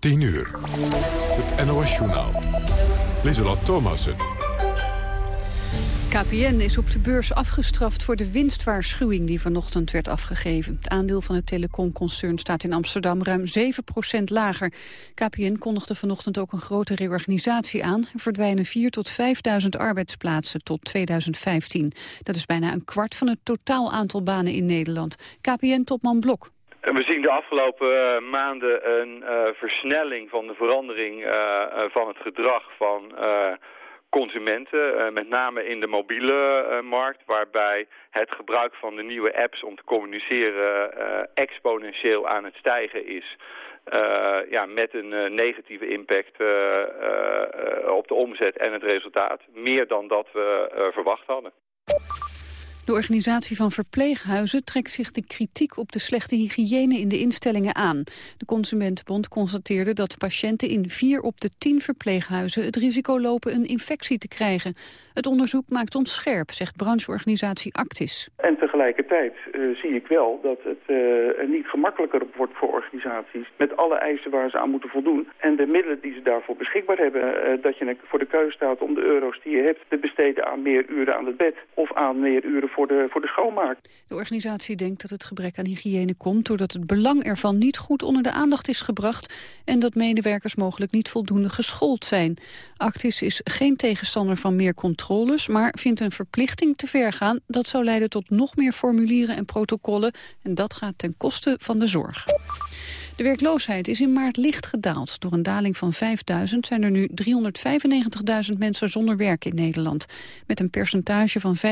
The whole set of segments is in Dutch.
10 uur. Het NOS-journaal. Lieselot Thomassen. KPN is op de beurs afgestraft voor de winstwaarschuwing die vanochtend werd afgegeven. Het aandeel van het telecomconcern staat in Amsterdam ruim 7% lager. KPN kondigde vanochtend ook een grote reorganisatie aan. Er verdwijnen 4.000 tot 5.000 arbeidsplaatsen tot 2015. Dat is bijna een kwart van het totaal aantal banen in Nederland. KPN-topman Blok. We zien de afgelopen uh, maanden een uh, versnelling van de verandering uh, van het gedrag van consumenten, met name in de mobiele markt, waarbij het gebruik van de nieuwe apps om te communiceren exponentieel aan het stijgen is. ja, met een negatieve impact op de omzet en het resultaat. Meer dan dat we verwacht hadden. De organisatie van verpleeghuizen trekt zich de kritiek op de slechte hygiëne in de instellingen aan. De Consumentenbond constateerde dat patiënten in vier op de tien verpleeghuizen het risico lopen een infectie te krijgen. Het onderzoek maakt ons scherp, zegt brancheorganisatie Actis. En tegelijkertijd uh, zie ik wel dat het uh, niet gemakkelijker wordt voor organisaties... met alle eisen waar ze aan moeten voldoen. En de middelen die ze daarvoor beschikbaar hebben... Uh, dat je voor de keuze staat om de euro's die je hebt... te besteden aan meer uren aan het bed... of aan meer uren voor de, voor de schoonmaak. De organisatie denkt dat het gebrek aan hygiëne komt... doordat het belang ervan niet goed onder de aandacht is gebracht... en dat medewerkers mogelijk niet voldoende geschoold zijn. Actis is geen tegenstander van meer controle maar vindt een verplichting te ver gaan. Dat zou leiden tot nog meer formulieren en protocollen en dat gaat ten koste van de zorg. De werkloosheid is in maart licht gedaald. Door een daling van 5.000 zijn er nu 395.000 mensen zonder werk in Nederland. Met een percentage van 5,1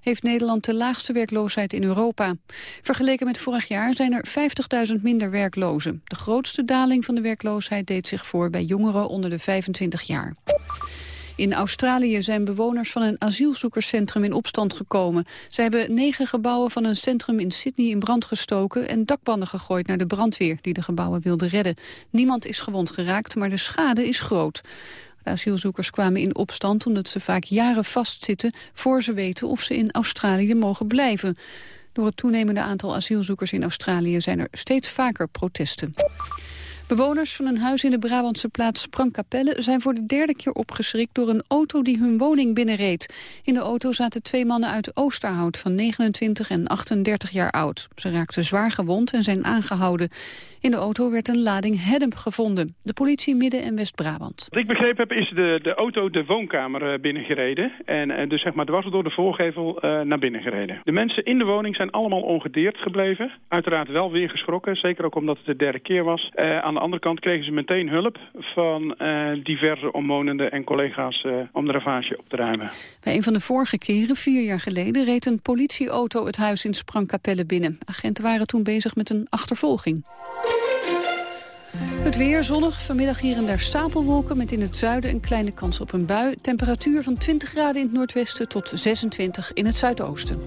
heeft Nederland de laagste werkloosheid in Europa. Vergeleken met vorig jaar zijn er 50.000 minder werklozen. De grootste daling van de werkloosheid deed zich voor bij jongeren onder de 25 jaar. In Australië zijn bewoners van een asielzoekerscentrum in opstand gekomen. Ze hebben negen gebouwen van een centrum in Sydney in brand gestoken... en dakbanden gegooid naar de brandweer die de gebouwen wilde redden. Niemand is gewond geraakt, maar de schade is groot. De asielzoekers kwamen in opstand omdat ze vaak jaren vastzitten... voor ze weten of ze in Australië mogen blijven. Door het toenemende aantal asielzoekers in Australië zijn er steeds vaker protesten. Bewoners van een huis in de Brabantse plaats Sprangkapelle zijn voor de derde keer opgeschrikt door een auto die hun woning binnenreed. In de auto zaten twee mannen uit Oosterhout van 29 en 38 jaar oud. Ze raakten zwaar gewond en zijn aangehouden. In de auto werd een lading hennep gevonden. De politie Midden- en West-Brabant. Wat ik begrepen heb is de, de auto de woonkamer uh, binnengereden. En uh, dus zeg maar dwars door de voorgevel uh, naar binnen gereden. De mensen in de woning zijn allemaal ongedeerd gebleven. Uiteraard wel weer geschrokken. Zeker ook omdat het de derde keer was. aan de andere kant kregen ze meteen hulp van diverse omwonenden en collega's om de ravage op te ruimen. Bij een van de vorige keren, vier jaar geleden, reed een politieauto het huis in Sprangkapelle binnen. Agenten waren toen bezig met een achtervolging. Het weer zonnig, vanmiddag hier en daar stapelwolken... met in het zuiden een kleine kans op een bui. Temperatuur van 20 graden in het noordwesten tot 26 in het zuidoosten.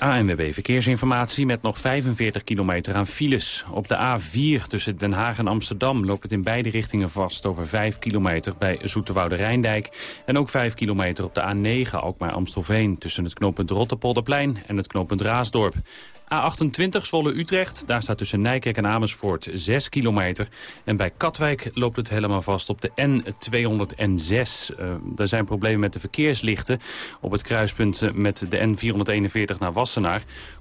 ANWB Verkeersinformatie met nog 45 kilometer aan files. Op de A4 tussen Den Haag en Amsterdam loopt het in beide richtingen vast... over 5 kilometer bij Zoeterwoude Rijndijk. En ook 5 kilometer op de A9 Alkmaar-Amstelveen... tussen het knooppunt Rotterpolderplein en het knooppunt Raasdorp. A28 Zwolle-Utrecht, daar staat tussen Nijkerk en Amersfoort 6 kilometer. En bij Katwijk loopt het helemaal vast op de N206. Uh, er zijn problemen met de verkeerslichten op het kruispunt eh, met de N441 naar Wassenaar.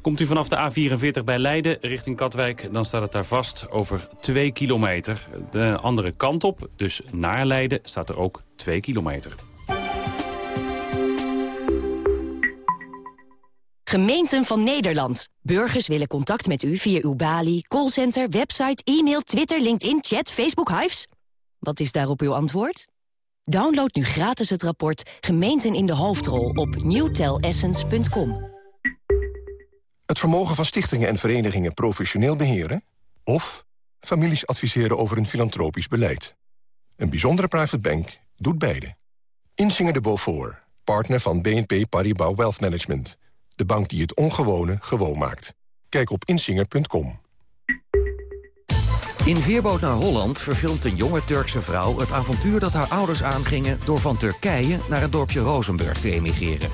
Komt u vanaf de A44 bij Leiden richting Katwijk, dan staat het daar vast over 2 kilometer. De andere kant op, dus naar Leiden, staat er ook 2 kilometer. Gemeenten van Nederland. Burgers willen contact met u via uw balie, callcenter, website, e-mail, Twitter, LinkedIn, chat, Facebook, Hives. Wat is daarop uw antwoord? Download nu gratis het rapport Gemeenten in de hoofdrol op newtelessence.com. Het vermogen van stichtingen en verenigingen professioneel beheren? Of families adviseren over een filantropisch beleid? Een bijzondere private bank doet beide. Insinger de Beaufort, partner van BNP Paribas Wealth Management de bank die het ongewone gewoon maakt. Kijk op insinger.com. In Veerboot naar Holland verfilmt een jonge Turkse vrouw... het avontuur dat haar ouders aangingen... door van Turkije naar het dorpje Rozenburg te emigreren.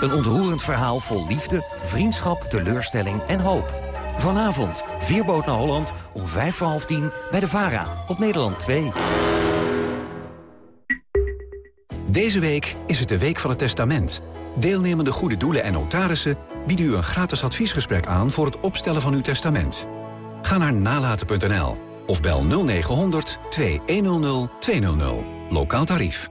Een ontroerend verhaal vol liefde, vriendschap, teleurstelling en hoop. Vanavond, Vierboot naar Holland, om vijf voor half tien bij de VARA, op Nederland 2. Deze week is het de Week van het Testament. Deelnemende goede doelen en notarissen bieden u een gratis adviesgesprek aan... voor het opstellen van uw testament. Ga naar nalaten.nl of bel 0900 2100 200. Lokaal tarief.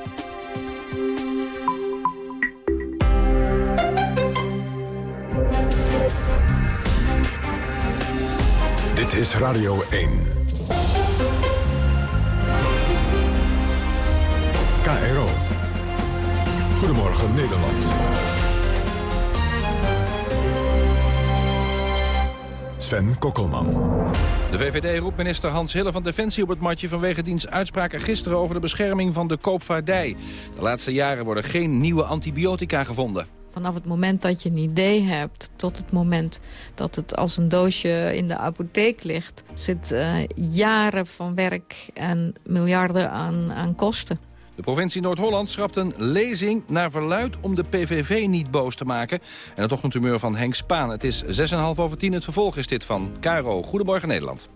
Dit is Radio 1. KRO. Goedemorgen Nederland. Sven Kokkelman. De VVD roept minister Hans Hille van Defensie op het matje... vanwege diens uitspraken gisteren over de bescherming van de koopvaardij. De laatste jaren worden geen nieuwe antibiotica gevonden. Vanaf het moment dat je een idee hebt tot het moment dat het als een doosje in de apotheek ligt... zit uh, jaren van werk en miljarden aan, aan kosten. De provincie Noord-Holland schrapt een lezing naar verluid om de PVV niet boos te maken. En het ochtendhumeur van Henk Spaan. Het is 6,5 over 10. Het vervolg is dit van Caro. Goedemorgen Nederland.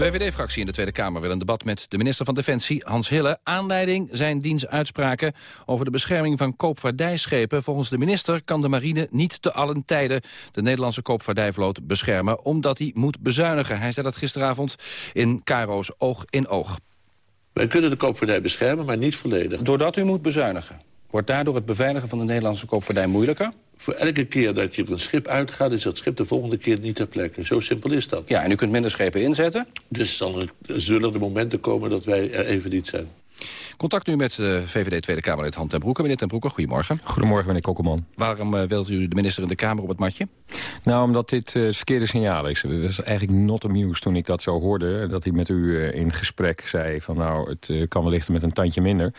De VVD-fractie in de Tweede Kamer wil een debat met de minister van Defensie, Hans Hille. Aanleiding zijn diens uitspraken over de bescherming van koopvaardijschepen. Volgens de minister kan de marine niet te allen tijden de Nederlandse koopvaardijvloot beschermen, omdat hij moet bezuinigen. Hij zei dat gisteravond in Caro's Oog in Oog. Wij kunnen de koopvaardij beschermen, maar niet volledig. Doordat u moet bezuinigen, wordt daardoor het beveiligen van de Nederlandse koopvaardij moeilijker? Voor elke keer dat je op een schip uitgaat... is dat schip de volgende keer niet ter plekke. Zo simpel is dat. Ja, en u kunt minder schepen inzetten? Dus dan zullen er momenten komen dat wij er even niet zijn. Contact nu met de VVD Tweede Kamerlid Han ten Broeke. Meneer ten Broeke, goedemorgen. Goedemorgen, meneer Kokkelman. Waarom uh, wilt u de minister in de Kamer op het matje? Nou, omdat dit uh, het verkeerde signaal is. Het was eigenlijk not amused toen ik dat zo hoorde. Dat hij met u in gesprek zei van nou, het kan wellicht met een tandje minder.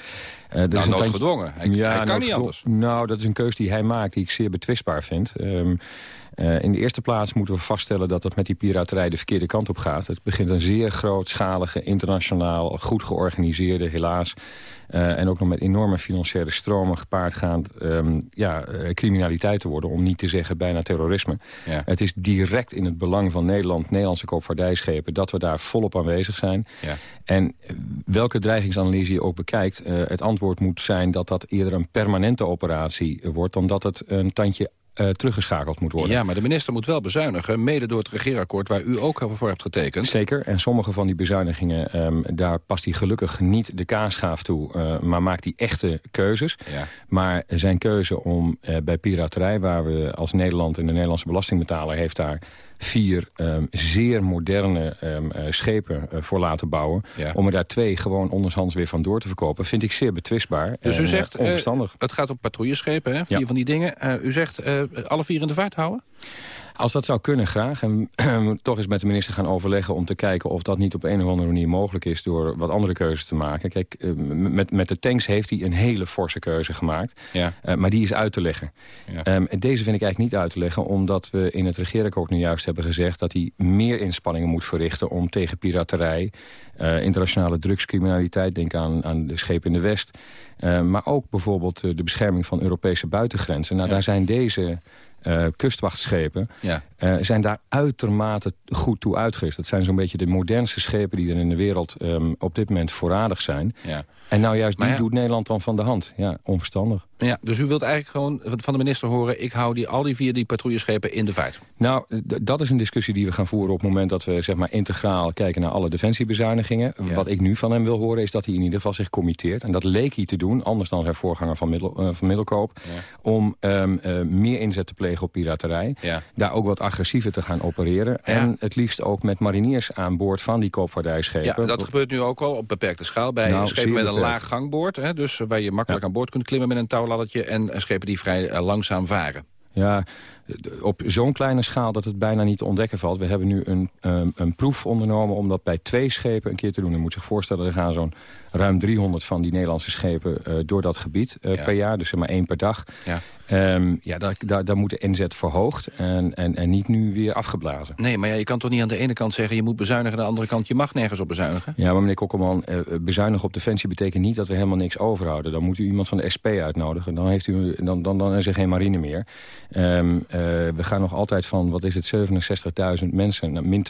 Uh, nou, nooit gedwongen. Hij, ja, hij kan niet anders. Nou, dat is een keus die hij maakt die ik zeer betwistbaar vind. Um, uh, in de eerste plaats moeten we vaststellen dat het met die piraterij de verkeerde kant op gaat. Het begint een zeer grootschalige, internationaal, goed georganiseerde, helaas... Uh, en ook nog met enorme financiële stromen gepaardgaand um, ja, uh, criminaliteit te worden. Om niet te zeggen bijna terrorisme. Ja. Het is direct in het belang van Nederland, Nederlandse koopvaardijschepen... dat we daar volop aanwezig zijn. Ja. En welke dreigingsanalyse je ook bekijkt... Uh, het antwoord moet zijn dat dat eerder een permanente operatie wordt... dan dat het een tandje uh, teruggeschakeld moet worden. Ja, maar de minister moet wel bezuinigen, mede door het regeerakkoord waar u ook voor hebt getekend. Zeker, en sommige van die bezuinigingen, um, daar past hij gelukkig niet de kaasschaaf toe, uh, maar maakt hij echte keuzes. Ja. Maar zijn keuze om uh, bij piraterij, waar we als Nederland en de Nederlandse belastingbetaler heeft daar vier um, zeer moderne um, uh, schepen uh, voor laten bouwen. Ja. Om er daar twee gewoon ondershands weer van door te verkopen... vind ik zeer betwistbaar Dus en, u zegt, uh, onverstandig. het gaat om patrouilleschepen, hè? vier ja. van die dingen. u zegt alle vier in de vaart houden? Als dat zou kunnen, graag. En toch eens met de minister gaan overleggen... om te kijken of dat niet op een of andere manier mogelijk is... door wat andere keuzes te maken. Kijk, met, met de tanks heeft hij een hele forse keuze gemaakt. Ja. Uh, maar die is uit te leggen. Ja. Um, deze vind ik eigenlijk niet uit te leggen... omdat we in het regeerakkoord nu juist hebben gezegd... dat hij meer inspanningen moet verrichten om tegen piraterij... Uh, internationale drugscriminaliteit, denk aan, aan de schepen in de West... Uh, maar ook bijvoorbeeld de bescherming van Europese buitengrenzen. Nou, ja. daar zijn deze uh, kustwachtschepen... Ja. Uh, zijn daar uitermate goed toe uitgerust. Dat zijn zo'n beetje de modernste schepen die er in de wereld um, op dit moment voorradig zijn. Ja. En nou juist die ja. doet Nederland dan van de hand. Ja, onverstandig. Ja, dus u wilt eigenlijk gewoon van de minister horen... ik hou die, al die vier die patrouilleschepen in de vaart. Nou, dat is een discussie die we gaan voeren op het moment... dat we zeg maar, integraal kijken naar alle defensiebezuinigingen. Ja. Wat ik nu van hem wil horen is dat hij in ieder geval zich committeert. En dat leek hij te doen, anders dan zijn voorganger van, middel, uh, van Middelkoop... Ja. om um, uh, meer inzet te plegen op piraterij. Ja. Daar ook wat agressiever te gaan opereren. En het liefst ook met mariniers aan boord van die koopvaardijschepen. Ja, dat gebeurt nu ook al op beperkte schaal bij nou, schepen met een laag gangboord. Hè, dus waar je makkelijk aan boord kunt klimmen met een touw en schepen die vrij uh, langzaam varen. Ja, op zo'n kleine schaal dat het bijna niet te ontdekken valt. We hebben nu een, um, een proef ondernomen om dat bij twee schepen een keer te doen. Je moet zich voorstellen, er gaan zo'n ruim 300 van die Nederlandse schepen uh, door dat gebied uh, per jaar. Dus zeg maar één per dag. Ja. Um, ja, daar, daar, daar moet de inzet verhoogd en, en, en niet nu weer afgeblazen. Nee, maar ja, je kan toch niet aan de ene kant zeggen... je moet bezuinigen, aan de andere kant je mag nergens op bezuinigen? Ja, maar meneer Kokkelman, uh, bezuinigen op defensie betekent niet... dat we helemaal niks overhouden. Dan moet u iemand van de SP uitnodigen. Dan, heeft u, dan, dan, dan is er geen marine meer. Um, uh, we gaan nog altijd van, wat is het, 67.000 mensen... Nou, min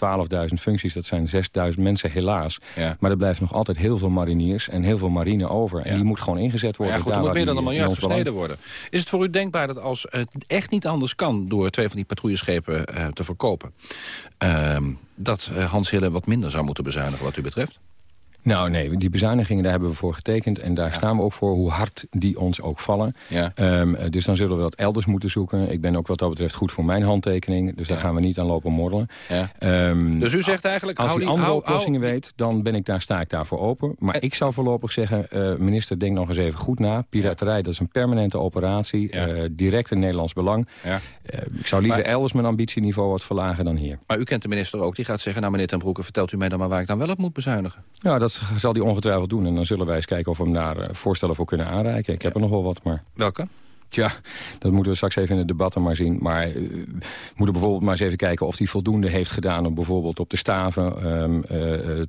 12.000 functies, dat zijn 6.000 mensen helaas. Ja. Maar er blijft nog altijd heel veel mariniers en heel veel marine over. En die moet gewoon ingezet worden. Maar ja, goed, er moet meer dan een miljard gesneden worden. Is het voor u denkbaar dat als het echt niet anders kan... door twee van die patrouilleschepen uh, te verkopen... Uh, dat Hans Hille wat minder zou moeten bezuinigen wat u betreft? Nou nee, die bezuinigingen daar hebben we voor getekend. En daar ja. staan we ook voor, hoe hard die ons ook vallen. Ja. Um, dus dan zullen we dat elders moeten zoeken. Ik ben ook wat dat betreft goed voor mijn handtekening. Dus daar gaan we niet aan lopen morrelen. Um, dus u zegt eigenlijk... Als u andere oplossingen weet, dan ben ik daar, sta ik daarvoor open. Maar en... ik zou voorlopig zeggen, uh, minister, denk nog eens even goed na. Piraterij, dat is een permanente operatie. Uh, direct in Nederlands belang. Uh, ik zou liever maar... elders mijn ambitieniveau wat verlagen dan hier. Maar u kent de minister ook. Die gaat zeggen, nou meneer Ten Broeke, vertelt u mij dan maar waar ik dan wel op moet bezuinigen. Ja, dat zal hij ongetwijfeld doen. En dan zullen wij eens kijken of we hem daar uh, voorstellen voor kunnen aanreiken. Ik heb er nog wel wat, maar... Welke? Tja, dat moeten we straks even in de debatten maar zien. Maar uh, we moeten bijvoorbeeld maar eens even kijken of hij voldoende heeft gedaan... om bijvoorbeeld op de staven um, uh,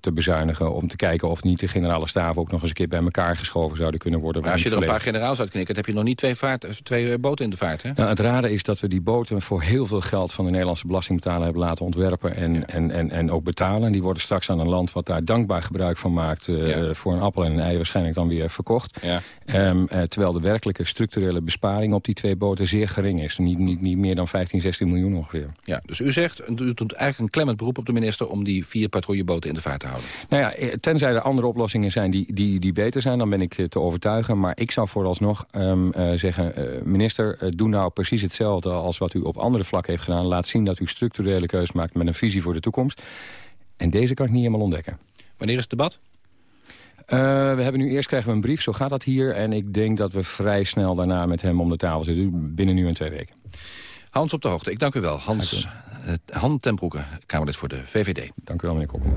te bezuinigen. Om te kijken of niet de generale staven ook nog eens een keer bij elkaar geschoven zouden kunnen worden. Maar als je er een paar generaals uitknikt, heb je nog niet twee, vaart, twee boten in de vaart, hè? Nou, het rare is dat we die boten voor heel veel geld van de Nederlandse belastingbetaler hebben laten ontwerpen en, ja. en, en, en ook betalen. En die worden straks aan een land wat daar dankbaar gebruik van maakt... Uh, ja. voor een appel en een ei waarschijnlijk dan weer verkocht. Ja. Um, terwijl de werkelijke structurele besparing op die twee boten zeer gering is. Niet, niet, niet meer dan 15, 16 miljoen ongeveer. Ja, dus u zegt, u doet eigenlijk een klemmend beroep op de minister... om die vier patrouilleboten in de vaart te houden. Nou ja, eh, tenzij er andere oplossingen zijn die, die, die beter zijn... dan ben ik te overtuigen. Maar ik zou vooralsnog um, uh, zeggen... Uh, minister, uh, doe nou precies hetzelfde als wat u op andere vlakken heeft gedaan. Laat zien dat u structurele keus maakt met een visie voor de toekomst. En deze kan ik niet helemaal ontdekken. Wanneer is het debat? Uh, we hebben nu eerst krijgen we een brief, zo gaat dat hier. En ik denk dat we vrij snel daarna met hem om de tafel zitten. Binnen nu en twee weken. Hans op de hoogte, ik dank u wel. Hans uh, Han ten Broeke, Kamerlid voor de VVD. Dank u wel, meneer Kokkom.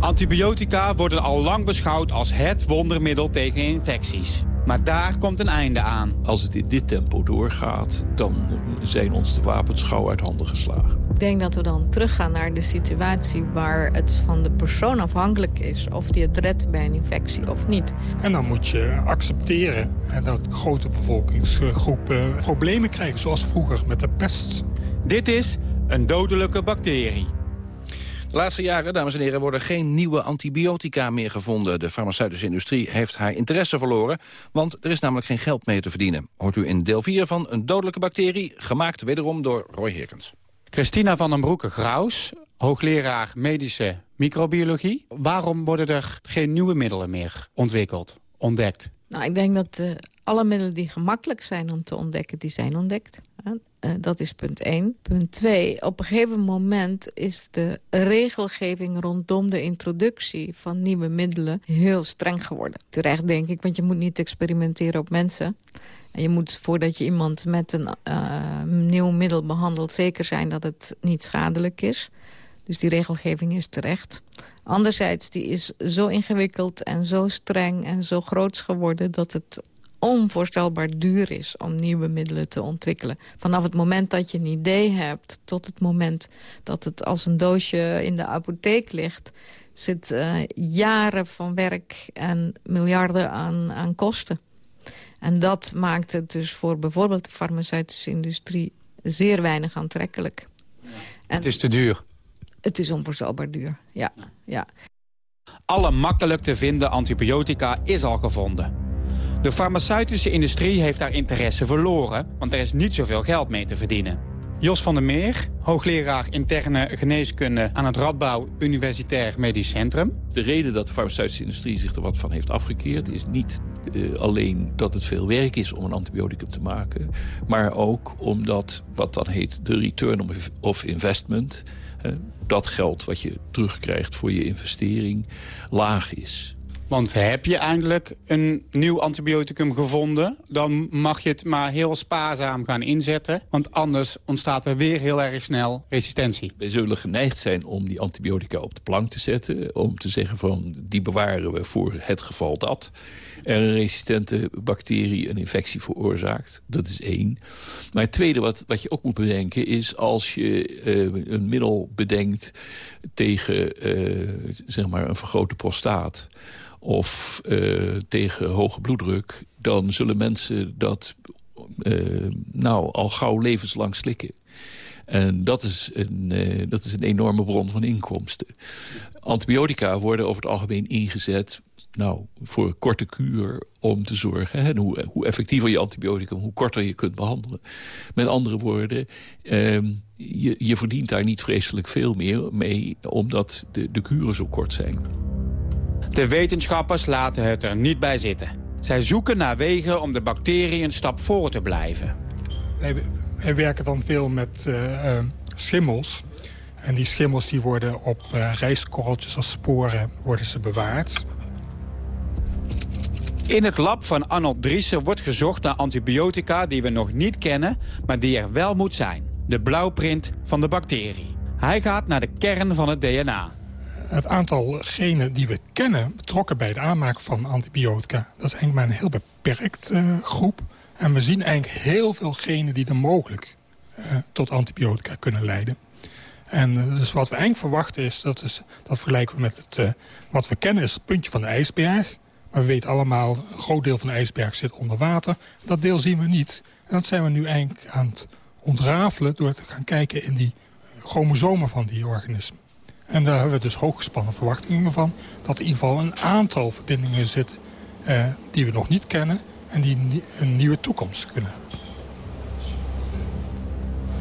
Antibiotica worden al lang beschouwd als het wondermiddel tegen infecties. Maar daar komt een einde aan. Als het in dit tempo doorgaat, dan zijn ons de wapens gauw uit handen geslagen. Ik denk dat we dan teruggaan naar de situatie waar het van de persoon afhankelijk is... of die het redt bij een infectie of niet. En dan moet je accepteren dat grote bevolkingsgroepen problemen krijgen... zoals vroeger met de pest. Dit is een dodelijke bacterie. De laatste jaren, dames en heren, worden geen nieuwe antibiotica meer gevonden. De farmaceutische industrie heeft haar interesse verloren, want er is namelijk geen geld mee te verdienen. Hoort u in deel 4 van Een dodelijke bacterie, gemaakt wederom door Roy Herkens. Christina van den Broeke-Graus, hoogleraar medische microbiologie. Waarom worden er geen nieuwe middelen meer ontwikkeld, ontdekt? Nou, ik denk dat uh, alle middelen die gemakkelijk zijn om te ontdekken, die zijn ontdekt. Uh, dat is punt 1. Punt 2. Op een gegeven moment is de regelgeving rondom de introductie van nieuwe middelen heel streng geworden. Terecht denk ik, want je moet niet experimenteren op mensen. En je moet voordat je iemand met een uh, nieuw middel behandelt... zeker zijn dat het niet schadelijk is. Dus die regelgeving is terecht. Anderzijds, die is zo ingewikkeld en zo streng en zo groots geworden... dat het onvoorstelbaar duur is om nieuwe middelen te ontwikkelen. Vanaf het moment dat je een idee hebt... tot het moment dat het als een doosje in de apotheek ligt... zit uh, jaren van werk en miljarden aan, aan kosten. En dat maakt het dus voor bijvoorbeeld de farmaceutische industrie... zeer weinig aantrekkelijk. En het is te duur. Het is onvoorstelbaar duur, ja. ja. Alle makkelijk te vinden antibiotica is al gevonden. De farmaceutische industrie heeft daar interesse verloren... want er is niet zoveel geld mee te verdienen. Jos van der Meer, hoogleraar interne geneeskunde... aan het Radbouw Universitair Medisch Centrum. De reden dat de farmaceutische industrie zich er wat van heeft afgekeerd... is niet uh, alleen dat het veel werk is om een antibioticum te maken... maar ook omdat wat dan heet de return of investment... Dat geld wat je terugkrijgt voor je investering laag is. Want heb je eindelijk een nieuw antibioticum gevonden... dan mag je het maar heel spaarzaam gaan inzetten. Want anders ontstaat er weer heel erg snel resistentie. Wij zullen geneigd zijn om die antibiotica op de plank te zetten. Om te zeggen van die bewaren we voor het geval dat er een resistente bacterie een infectie veroorzaakt. Dat is één. Maar het tweede wat, wat je ook moet bedenken is... als je uh, een middel bedenkt tegen uh, zeg maar een vergrote prostaat... of uh, tegen hoge bloeddruk... dan zullen mensen dat nou, al gauw levenslang slikken. En dat is, een, uh, dat is een enorme bron van inkomsten. Antibiotica worden over het algemeen ingezet nou, voor een korte kuur om te zorgen. Hè, hoe, hoe effectiever je antibioticum, hoe korter je kunt behandelen. Met andere woorden, ehm, je, je verdient daar niet vreselijk veel meer mee... omdat de, de kuren zo kort zijn. De wetenschappers laten het er niet bij zitten. Zij zoeken naar wegen om de bacterie een stap voor te blijven. Wij, wij werken dan veel met uh, uh, schimmels... En die schimmels die worden op uh, rijstkorreltjes als sporen worden ze bewaard. In het lab van Arnold Driessen wordt gezocht naar antibiotica die we nog niet kennen, maar die er wel moet zijn. De blauwprint van de bacterie. Hij gaat naar de kern van het DNA. Het aantal genen die we kennen betrokken bij het aanmaken van antibiotica... dat is eigenlijk maar een heel beperkt uh, groep. En we zien eigenlijk heel veel genen die er mogelijk uh, tot antibiotica kunnen leiden. En uh, dus wat we eigenlijk verwachten is, dat, is, dat vergelijken we met het... wat we kennen is het puntje van de ijsberg... Maar we weten allemaal, een groot deel van de ijsberg zit onder water. Dat deel zien we niet. En dat zijn we nu eigenlijk aan het ontrafelen... door te gaan kijken in die chromosomen van die organismen. En daar hebben we dus hooggespannen verwachtingen van... dat in ieder geval een aantal verbindingen zitten eh, die we nog niet kennen... en die een nieuwe toekomst kunnen.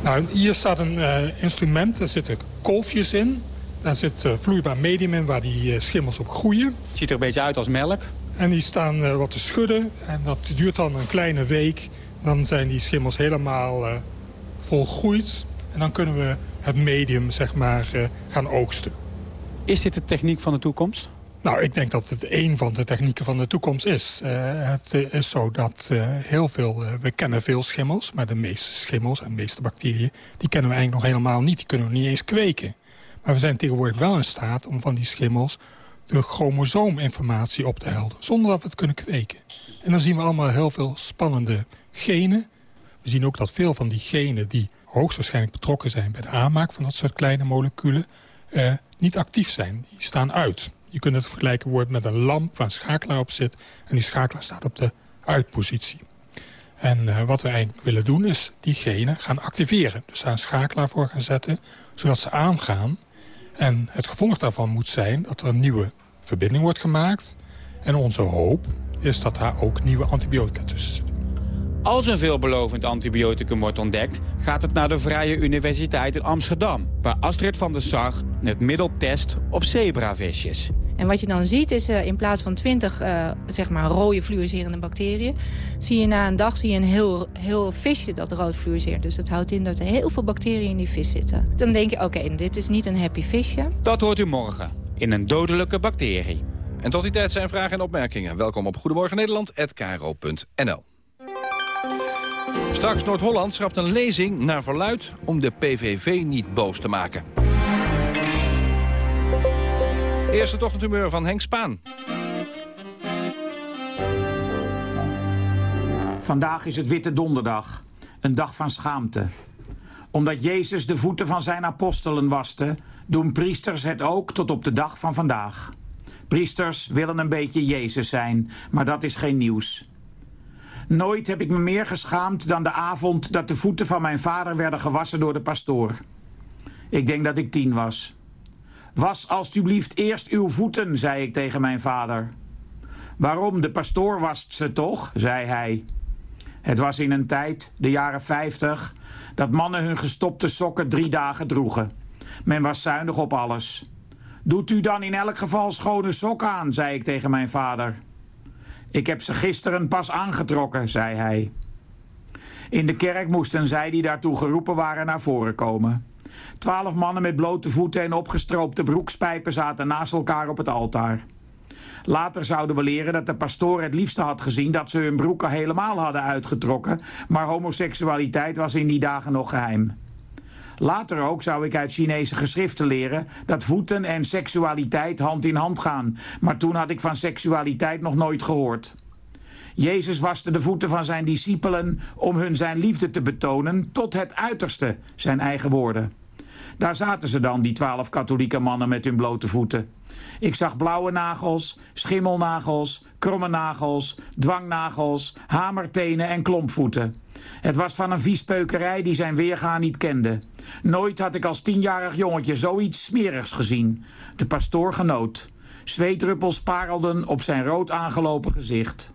Nou, hier staat een uh, instrument, daar zitten kolfjes in... Daar zit uh, vloeibaar medium in waar die uh, schimmels op groeien. Ziet er een beetje uit als melk. En die staan wat te schudden. En dat duurt dan een kleine week. Dan zijn die schimmels helemaal volgroeid. En dan kunnen we het medium zeg maar, gaan oogsten. Is dit de techniek van de toekomst? Nou, ik denk dat het een van de technieken van de toekomst is. het is zo dat heel veel... we kennen veel schimmels, maar de meeste schimmels en de meeste bacteriën... die kennen we eigenlijk nog helemaal niet. Die kunnen we niet eens kweken. Maar we zijn tegenwoordig wel in staat om van die schimmels de chromosoominformatie op te helden. Zonder dat we het kunnen kweken. En dan zien we allemaal heel veel spannende genen. We zien ook dat veel van die genen die hoogstwaarschijnlijk betrokken zijn... bij de aanmaak van dat soort kleine moleculen, eh, niet actief zijn. Die staan uit. Je kunt het vergelijken met een lamp waar een schakelaar op zit... en die schakelaar staat op de uitpositie. En uh, wat we eigenlijk willen doen is die genen gaan activeren. Dus daar een schakelaar voor gaan zetten, zodat ze aangaan en het gevolg daarvan moet zijn dat er een nieuwe verbinding wordt gemaakt. En onze hoop is dat daar ook nieuwe antibiotica tussen zitten. Als een veelbelovend antibioticum wordt ontdekt... gaat het naar de Vrije Universiteit in Amsterdam... waar Astrid van der Sar het middel test op zebravisjes. En wat je dan ziet is uh, in plaats van 20 uh, zeg maar rode fluoriserende bacteriën... zie je na een dag zie je een heel, heel visje dat rood fluoriseert. Dus dat houdt in dat er heel veel bacteriën in die vis zitten. Dan denk je, oké, okay, dit is niet een happy visje. Dat hoort u morgen in een dodelijke bacterie. En tot die tijd zijn vragen en opmerkingen. Welkom op Goedemorgen Nederland@kro.nl. Straks Noord-Holland schrapt een lezing naar verluid om de PVV niet boos te maken. Eerste ochtendhumeur van Henk Spaan. Vandaag is het Witte Donderdag, een dag van schaamte. Omdat Jezus de voeten van zijn apostelen waste... doen priesters het ook tot op de dag van vandaag. Priesters willen een beetje Jezus zijn, maar dat is geen nieuws. Nooit heb ik me meer geschaamd dan de avond dat de voeten van mijn vader werden gewassen door de pastoor. Ik denk dat ik tien was. Was alstublieft eerst uw voeten, zei ik tegen mijn vader. Waarom, de pastoor wast ze toch, zei hij. Het was in een tijd, de jaren vijftig, dat mannen hun gestopte sokken drie dagen droegen. Men was zuinig op alles. Doet u dan in elk geval schone sokken aan, zei ik tegen mijn vader. Ik heb ze gisteren pas aangetrokken, zei hij. In de kerk moesten zij die daartoe geroepen waren naar voren komen. Twaalf mannen met blote voeten en opgestroopte broekspijpen zaten naast elkaar op het altaar. Later zouden we leren dat de pastoor het liefste had gezien... dat ze hun broeken helemaal hadden uitgetrokken. Maar homoseksualiteit was in die dagen nog geheim. Later ook zou ik uit Chinese geschriften leren dat voeten en seksualiteit hand in hand gaan. Maar toen had ik van seksualiteit nog nooit gehoord. Jezus waste de voeten van zijn discipelen om hun zijn liefde te betonen tot het uiterste, zijn eigen woorden. Daar zaten ze dan, die twaalf katholieke mannen met hun blote voeten. Ik zag blauwe nagels, schimmelnagels, kromme nagels, dwangnagels, hamertenen en klompvoeten. Het was van een viespeukerij die zijn weergaan niet kende. Nooit had ik als tienjarig jongetje zoiets smerigs gezien. De pastoor genoot. Zweetruppels parelden op zijn rood aangelopen gezicht.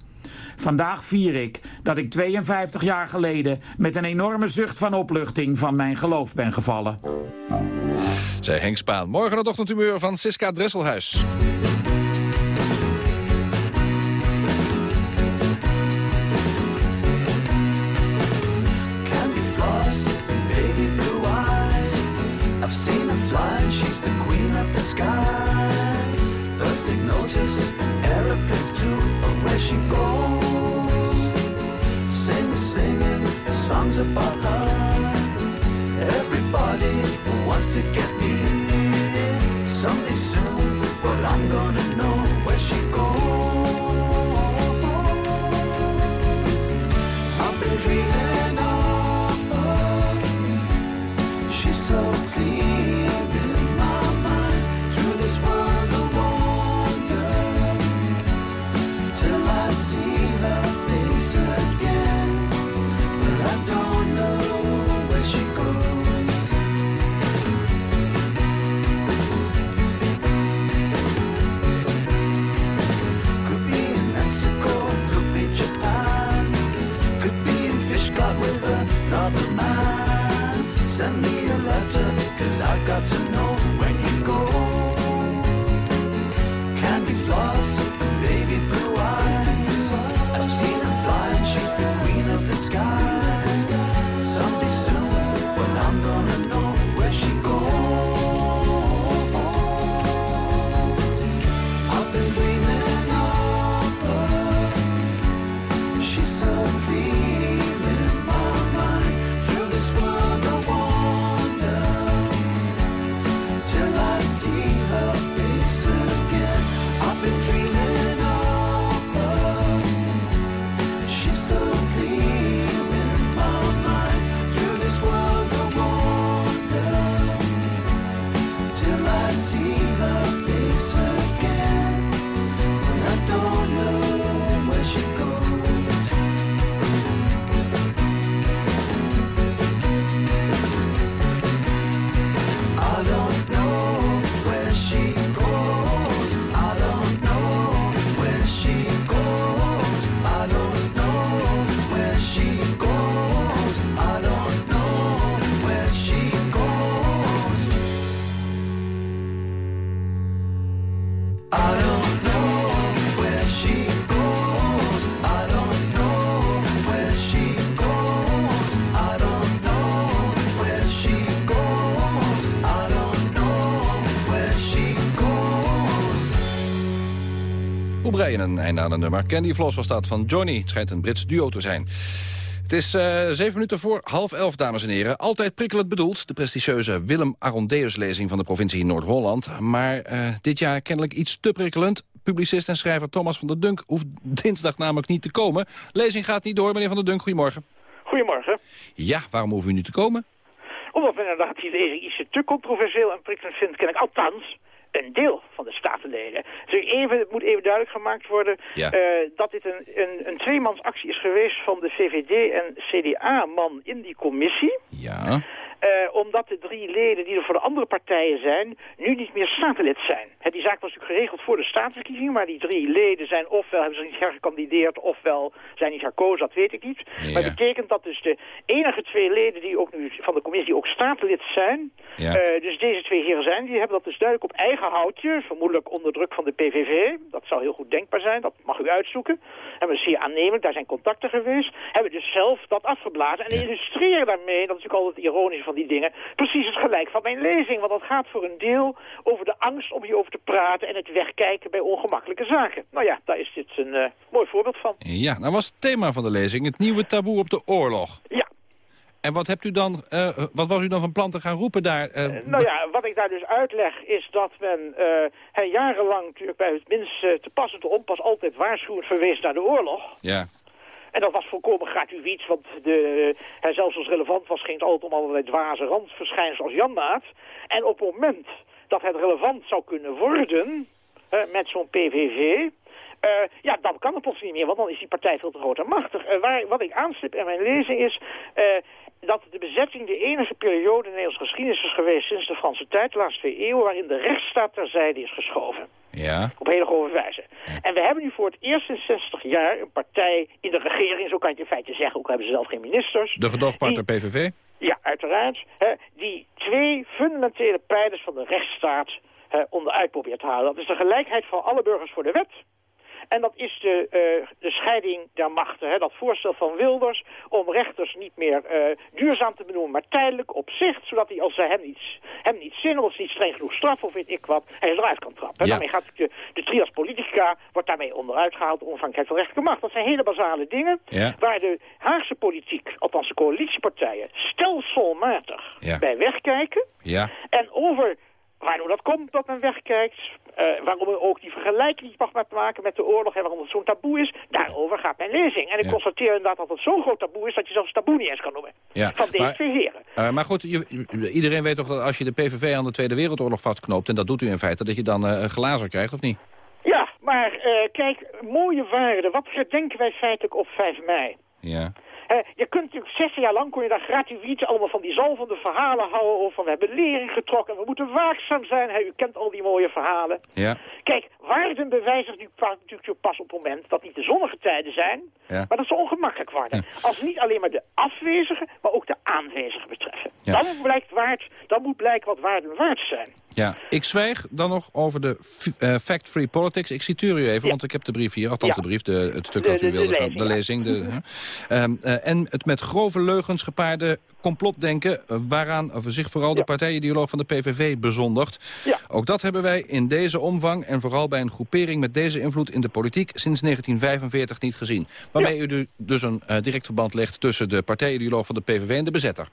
Vandaag vier ik dat ik 52 jaar geleden met een enorme zucht van opluchting van mijn geloof ben gevallen. Zij Henk Spaan. Morgen het ochtendhumeur van Siska Dresselhuis. And. I've seen her fly and she's the queen of the skies. Birds take notice, aeroplanes too, of where she goes. Singing, singing songs about her. Everybody wants to well, I'm gonna know Send me a letter, cause I've got to een einde aan een nummer? Candy Floss was dat van Johnny. Het schijnt een Brits duo te zijn. Het is eh, zeven minuten voor half elf, dames en heren. Altijd prikkelend bedoeld, de prestigieuze Willem Arondeus-lezing van de provincie Noord-Holland. Maar eh, dit jaar kennelijk iets te prikkelend. Publicist en schrijver Thomas van der Dunk hoeft dinsdag namelijk niet te komen. Lezing gaat niet door, meneer van der Dunk. Goedemorgen. Goedemorgen. Ja, waarom hoeft u niet te komen? Omdat men inderdaad die lezing iets te controversieel en prikkelend vindt, ken ik althans een deel van de statenleden. Dus even, het moet even duidelijk gemaakt worden Ja. eh, dat dit een, een, een tweemansactie is geweest van de VVD en CDA-man in die commissie. Ja. Eh, omdat de drie leden die er voor de andere partijen zijn, nu niet meer statenlid zijn. Die zaak was natuurlijk geregeld voor de staatsverkiezing, maar die drie leden zijn ofwel hebben ze niet hergekandideerd, ofwel zijn niet herkozen, dat weet ik niet. Maar dat betekent dat dus de enige twee leden die ook nu van de commissie ook statenlid zijn, Ja. eh, dus deze twee heren zijn, die hebben dat dus duidelijk op eigen houtje, vermoedelijk onder druk van de PVV, dat zou heel goed denkbaar zijn, dat mag u uitzoeken. Hebben we zeer aannemelijk, daar zijn contacten geweest, hebben dus zelf dat afgeblazen en illustreren daarmee, dat is natuurlijk altijd het ironische van van die dingen precies het gelijk van mijn lezing. Want dat gaat voor een deel over de angst om hierover te praten en het wegkijken bij ongemakkelijke zaken. Nou ja, daar is dit een eh, mooi voorbeeld van. Ja, nou was het thema van de lezing het nieuwe taboe op de oorlog. Ja. En wat, hebt u dan, eh, wat was u dan van plan te gaan roepen daar? eh, Nou ja, wat ik daar dus uitleg is dat men hè, jarenlang natuurlijk bij het minst te pas en te onpas altijd waarschuwend verwees naar de oorlog. Ja. En dat was volkomen gratuit, want de, hij zelfs als relevant was, ging het altijd om allerlei dwaze randverschijnselen als Janmaat. En op het moment dat het relevant zou kunnen worden met zo'n PVV... eh, ja, dan kan het plotseling niet meer, want dan is die partij veel te groot en machtig. Eh, waar, wat ik aanstip in mijn lezing is eh, dat de bezetting de enige periode in de Nederlandse geschiedenis is geweest sinds de Franse tijd, de laatste eeuwen, waarin de rechtsstaat terzijde is geschoven. Ja. Op hele grove wijze. En we hebben nu voor het eerst in 60 jaar een partij in de regering, zo kan je het in feite zeggen, ook hebben ze zelf geen ministers. De gedoogpartner PVV? Ja, uiteraard. Hè, die twee fundamentele pijlers van de rechtsstaat hè, onderuit probeert te halen. Dat is de gelijkheid van alle burgers voor de wet. En dat is de, eh, de scheiding der machten. Hè? Dat voorstel van Wilders om rechters niet meer eh, duurzaam te benoemen, maar tijdelijk op zicht. Zodat hij als ze hem niet, hem niet zin of ze niet streng genoeg straffen of weet ik wat, hij eruit kan trappen. En Ja. Daarmee gaat de, de trias politica wordt daarmee onderuit gehaald, de onafhankelijkheid van rechterlijke macht. Dat zijn hele basale dingen Ja. waar de Haagse politiek, althans de coalitiepartijen, stelselmatig Ja. bij wegkijken. Ja. En over waardoor dat komt dat men wegkijkt, eh, waarom men ook die vergelijking niet mag maken met de oorlog en waarom het zo'n taboe is, daarover gaat mijn lezing. En ik Ja. constateer inderdaad dat het zo'n groot taboe is dat je zelfs taboe niet eens kan noemen. Ja, Van deze maar- twee heren. Eh, maar goed, je- iedereen weet toch dat als je de PVV aan de Tweede Wereldoorlog vastknoopt... en dat doet u in feite, dat je dan eh, een glazer krijgt, of niet? Ja, maar eh, kijk, mooie waarden. Wat herdenken wij feitelijk op 5 mei? Ja. Je kunt natuurlijk 16 jaar lang kon je daar gratuit allemaal van die zalvende verhalen houden over van we hebben lering getrokken, we moeten waakzaam zijn. U kent al die mooie verhalen. Ja. Kijk, waarden bewijzen nu natuurlijk pas op het moment dat niet de zonnige tijden zijn, Ja. maar dat ze ongemakkelijk worden. Als niet alleen maar de afwezigen, maar ook de aanwezigen betreffen. Dan, blijkt waard, dan moet blijken wat waarden waard zijn. Ja, ik zwijg dan nog over de eh, fact-free politics. Ik citeer u even, want ik heb de brief hier. Althans Ja. de brief, de, het stuk dat u de- de wilde De lezing. De. Ehm, eh, en het met grove leugens gepaarde complotdenken... eh, waaraan zich vooral de partijideoloog van de PVV bezondigt. Ook dat hebben wij in deze omvang... en vooral bij een groepering met deze invloed in de politiek... sinds 1945 niet gezien. Waarmee u du- dus een eh, direct verband legt... tussen de partijideoloog van de PVV en de bezetter.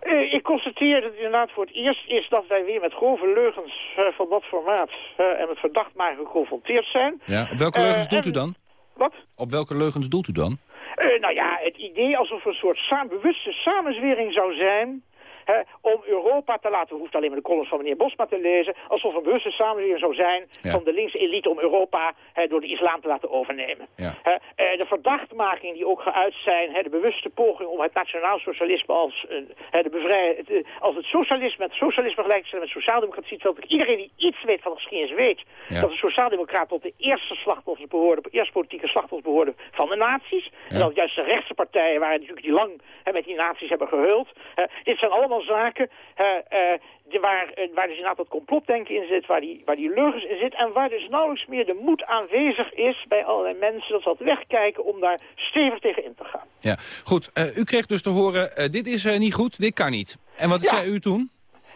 Eh, ik constateer dat het inderdaad voor het eerst is dat wij weer met grove leugens eh, van dat formaat eh, en met verdacht maar geconfronteerd zijn. Ja. Op welke Eh, leugens doelt en- u dan? Wat? Op welke leugens doelt u dan? Eh, nou ja, het idee alsof er een soort bewuste samenzwering zou zijn... hè, om Europa te laten, hoeft alleen maar de columns van meneer Bosma te lezen... alsof een bewuste samenzwering zou zijn Ja. van de linkse elite om Europa hè, door de islam te laten overnemen. Ja. Eh, de verdachtmakingen die ook geuit zijn, hè, de bewuste poging om het nationaal socialisme als, de bevrij, het, eh, als het socialisme met socialisme gelijk te stellen met sociaaldemocratie, terwijl iedereen die iets weet van de geschiedenis weet Ja. dat de sociaaldemocraten tot de eerste slachtoffers behoorden, de eerste politieke slachtoffers behoorden van de nazi's. En dat juist de rechtse partijen waren natuurlijk die lang hè, met die nazi's hebben gehuld. Eh, dit zijn allemaal zaken eh, waar, eh, waar dus inderdaad dat complotdenken in zit, waar die, waar die leugens in zit en waar dus nauwelijks meer de moed aanwezig is bij allerlei mensen dat ze dat wegkijken om daar stevig tegen in te gaan. Ja, goed. eh, u kreeg dus te horen, dit is niet goed, dit kan niet. En wat Ja. zei u toen?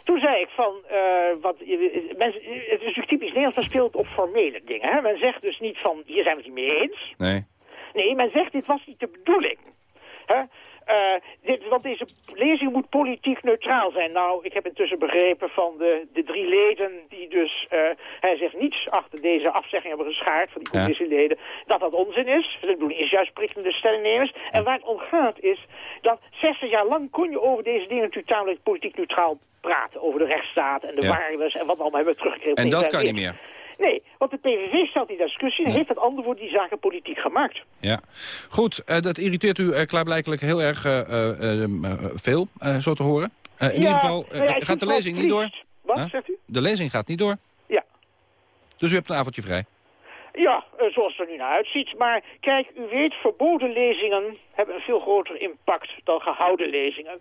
Toen zei ik van, wat, mensen, het is natuurlijk typisch Nederlands, men speelt op formele dingen. Hè? Men zegt dus niet van, hier zijn we het niet mee eens. Nee. Nee, men zegt, dit was niet de bedoeling. Hè? Eh, dit, want deze lezing moet politiek neutraal zijn. Nou, ik heb intussen begrepen van de, de drie leden die dus eh, hij zegt niets achter deze afzegging hebben geschaard van die commissieleden, dat dat onzin is. De bedoeling is juist prikkelende stellingnemers. En waar het om gaat is dat 60 jaar lang kon je over deze dingen natuurlijk tamelijk politiek neutraal praten. Over de rechtsstaat en de Ja. waardes en wat allemaal hebben we teruggekregen. En dat kan niet 1945. meer. Nee, want de PVV stelt die discussie en Ja. heeft het antwoord die zaken politiek gemaakt. Ja. Goed, eh, dat irriteert u eh, klaarblijkelijk heel erg eh, veel, zo te horen. In Ja, ieder geval, nou gaat de lezing niet door? Wat Huh? zegt u? De lezing gaat niet door? Ja. Dus u hebt een avondje vrij? Ja, zoals het er nu naar uitziet. Maar kijk, u weet, verboden lezingen hebben een veel groter impact dan gehouden lezingen.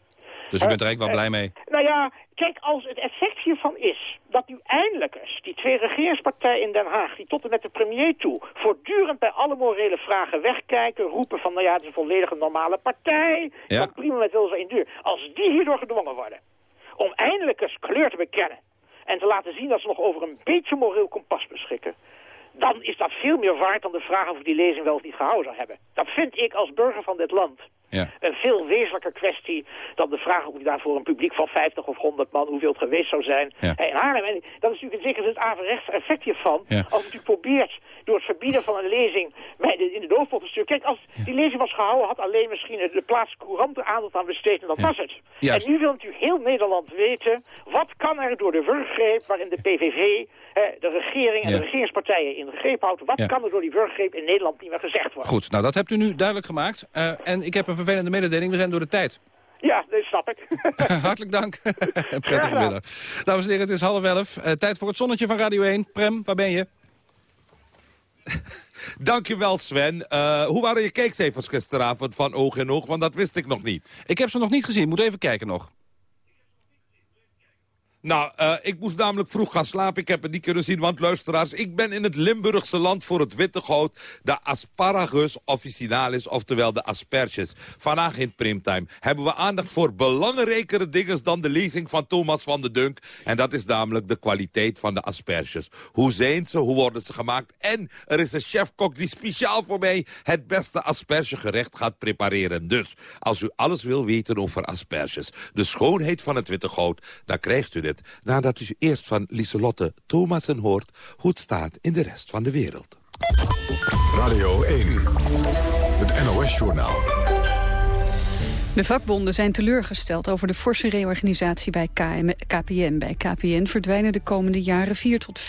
Dus u bent er eigenlijk wel blij mee? Nou ja, kijk, als het effect hiervan is dat nu eindelijk eens die twee regeringspartijen in Den Haag, die tot en met de premier toe voortdurend bij alle morele vragen wegkijken, roepen van, nou ja, het is een volledige normale partij, Ja. dan prima met wil ze in duur. Als die hierdoor gedwongen worden om eindelijk eens kleur te bekennen en te laten zien dat ze nog over een beetje moreel kompas beschikken, dan is dat veel meer waard dan de vraag of die lezing wel of niet gehouden zou hebben. Dat vind ik als burger van dit land Ja. een veel wezenlijker kwestie dan de vraag of ik daarvoor een publiek van 50 of 100 man, hoeveel het geweest zou zijn, Ja. in Haarlem. En dat is natuurlijk zin het averechts effect hiervan. Ja. Als je probeert door het verbieden van een lezing bij de, in de doofpot te sturen. Kijk, als die lezing was gehouden, had alleen misschien de plaatselijke courant aandacht aan besteed en dat was het. Juist. En nu wil natuurlijk heel Nederland weten, wat kan er door de wurggreep waarin de PVV, de regering en de regeringspartijen in de greep houden, wat kan er door die wurggreep in Nederland niet meer gezegd worden? Goed, nou dat hebt u nu duidelijk gemaakt. Eh, en ik heb een vervelende mededeling, we zijn door de tijd. Ja, dat snap ik. Hartelijk dank. Prettige middag. Dames en heren, het is half elf. Eh, tijd voor het zonnetje van Radio 1. Prem, waar ben je? Dankjewel Sven. Eh, hoe waren je kijkcijfers gisteravond van Oog in Oog? Want dat wist ik nog niet. Ik heb ze nog niet gezien, moet even kijken nog. Nou, eh, ik moest namelijk vroeg gaan slapen. Ik heb het niet kunnen zien, want luisteraars... ik ben in het Limburgse land voor het witte goud... de asparagus officinalis, oftewel de asperges. Vandaag in Primetime hebben we aandacht voor belangrijkere dingen... dan de lezing van Thomas van de Dunk. En dat is namelijk de kwaliteit van de asperges. Hoe zijn ze, hoe worden ze gemaakt? En er is een chefkok die speciaal voor mij... het beste aspergegerecht gaat prepareren. Dus, als u alles wil weten over asperges... de schoonheid van het witte goud, dan krijgt u dit... nadat u eerst van Lieselotte Thomassen hoort... hoe het staat in de rest van de wereld. Radio 1, het NOS-journaal. De vakbonden zijn teleurgesteld over de forse reorganisatie bij KM KPN. Bij KPN verdwijnen de komende jaren 4 tot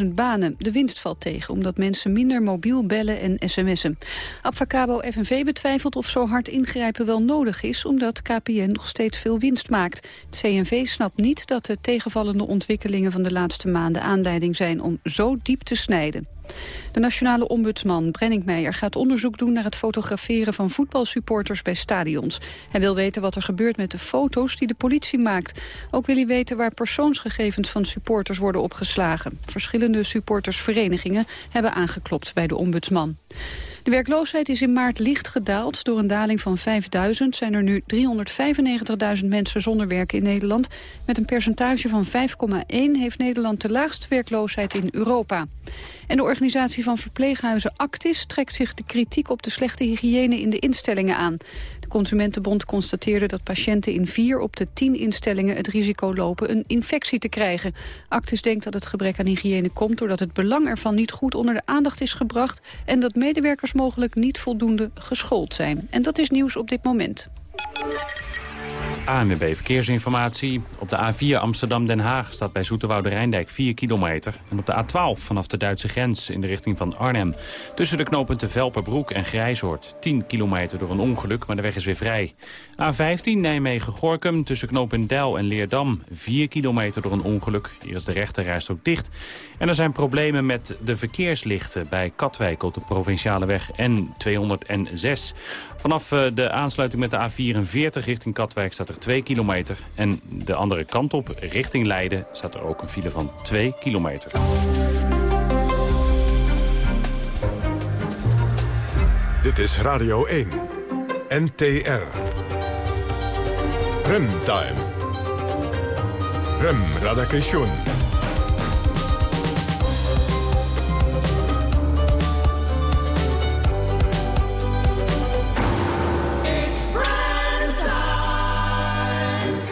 5.000 banen. De winst valt tegen omdat mensen minder mobiel bellen en sms'en. Abfacabo FNV betwijfelt of zo hard ingrijpen wel nodig is... omdat KPN nog steeds veel winst maakt. Het CNV snapt niet dat de tegenvallende ontwikkelingen van de laatste maanden aanleiding zijn om zo diep te snijden. De nationale ombudsman Brenning Meijer gaat onderzoek doen naar het fotograferen van voetbalsupporters bij stadions. Hij wil weten wat er gebeurt met de foto's die de politie maakt. Ook wil hij weten waar persoonsgegevens van supporters worden opgeslagen. Verschillende supportersverenigingen hebben aangeklopt bij de ombudsman. De werkloosheid is in maart licht gedaald. Door een daling van 5000 zijn er nu 395.000 mensen zonder werk in Nederland. Met een percentage van 5,1 heeft Nederland de laagste werkloosheid in Europa. En de organisatie van verpleeghuizen Actis trekt zich de kritiek op de slechte hygiëne in de instellingen aan. Consumentenbond constateerde dat patiënten in vier op de tien instellingen het risico lopen een infectie te krijgen. Actis denkt dat het gebrek aan hygiëne komt doordat het belang ervan niet goed onder de aandacht is gebracht en dat medewerkers mogelijk niet voldoende geschoold zijn. En dat is nieuws op dit moment. ANWB Verkeersinformatie. Op de A4 Amsterdam-Den Haag staat bij Zoeterwoude Rijndijk 4 kilometer. En op de A12 vanaf de Duitse grens in de richting van Arnhem. Tussen de knooppunten Velperbroek en Grijzoord. 10 kilometer door een ongeluk, maar de weg is weer vrij. A15 Nijmegen-Gorkum tussen knooppunt Deil en Leerdam. 4 kilometer door een ongeluk. Hier is de rechterrijstrook dicht. En er zijn problemen met de verkeerslichten bij Katwijk op de provinciale weg N206. Vanaf eh, de aansluiting met de A44 richting Katwijk staat er 2 kilometer. En de andere kant op, richting Leiden, staat er ook een file van 2 kilometer. Dit is Radio 1. NTR. Remtime. Rem Radakation.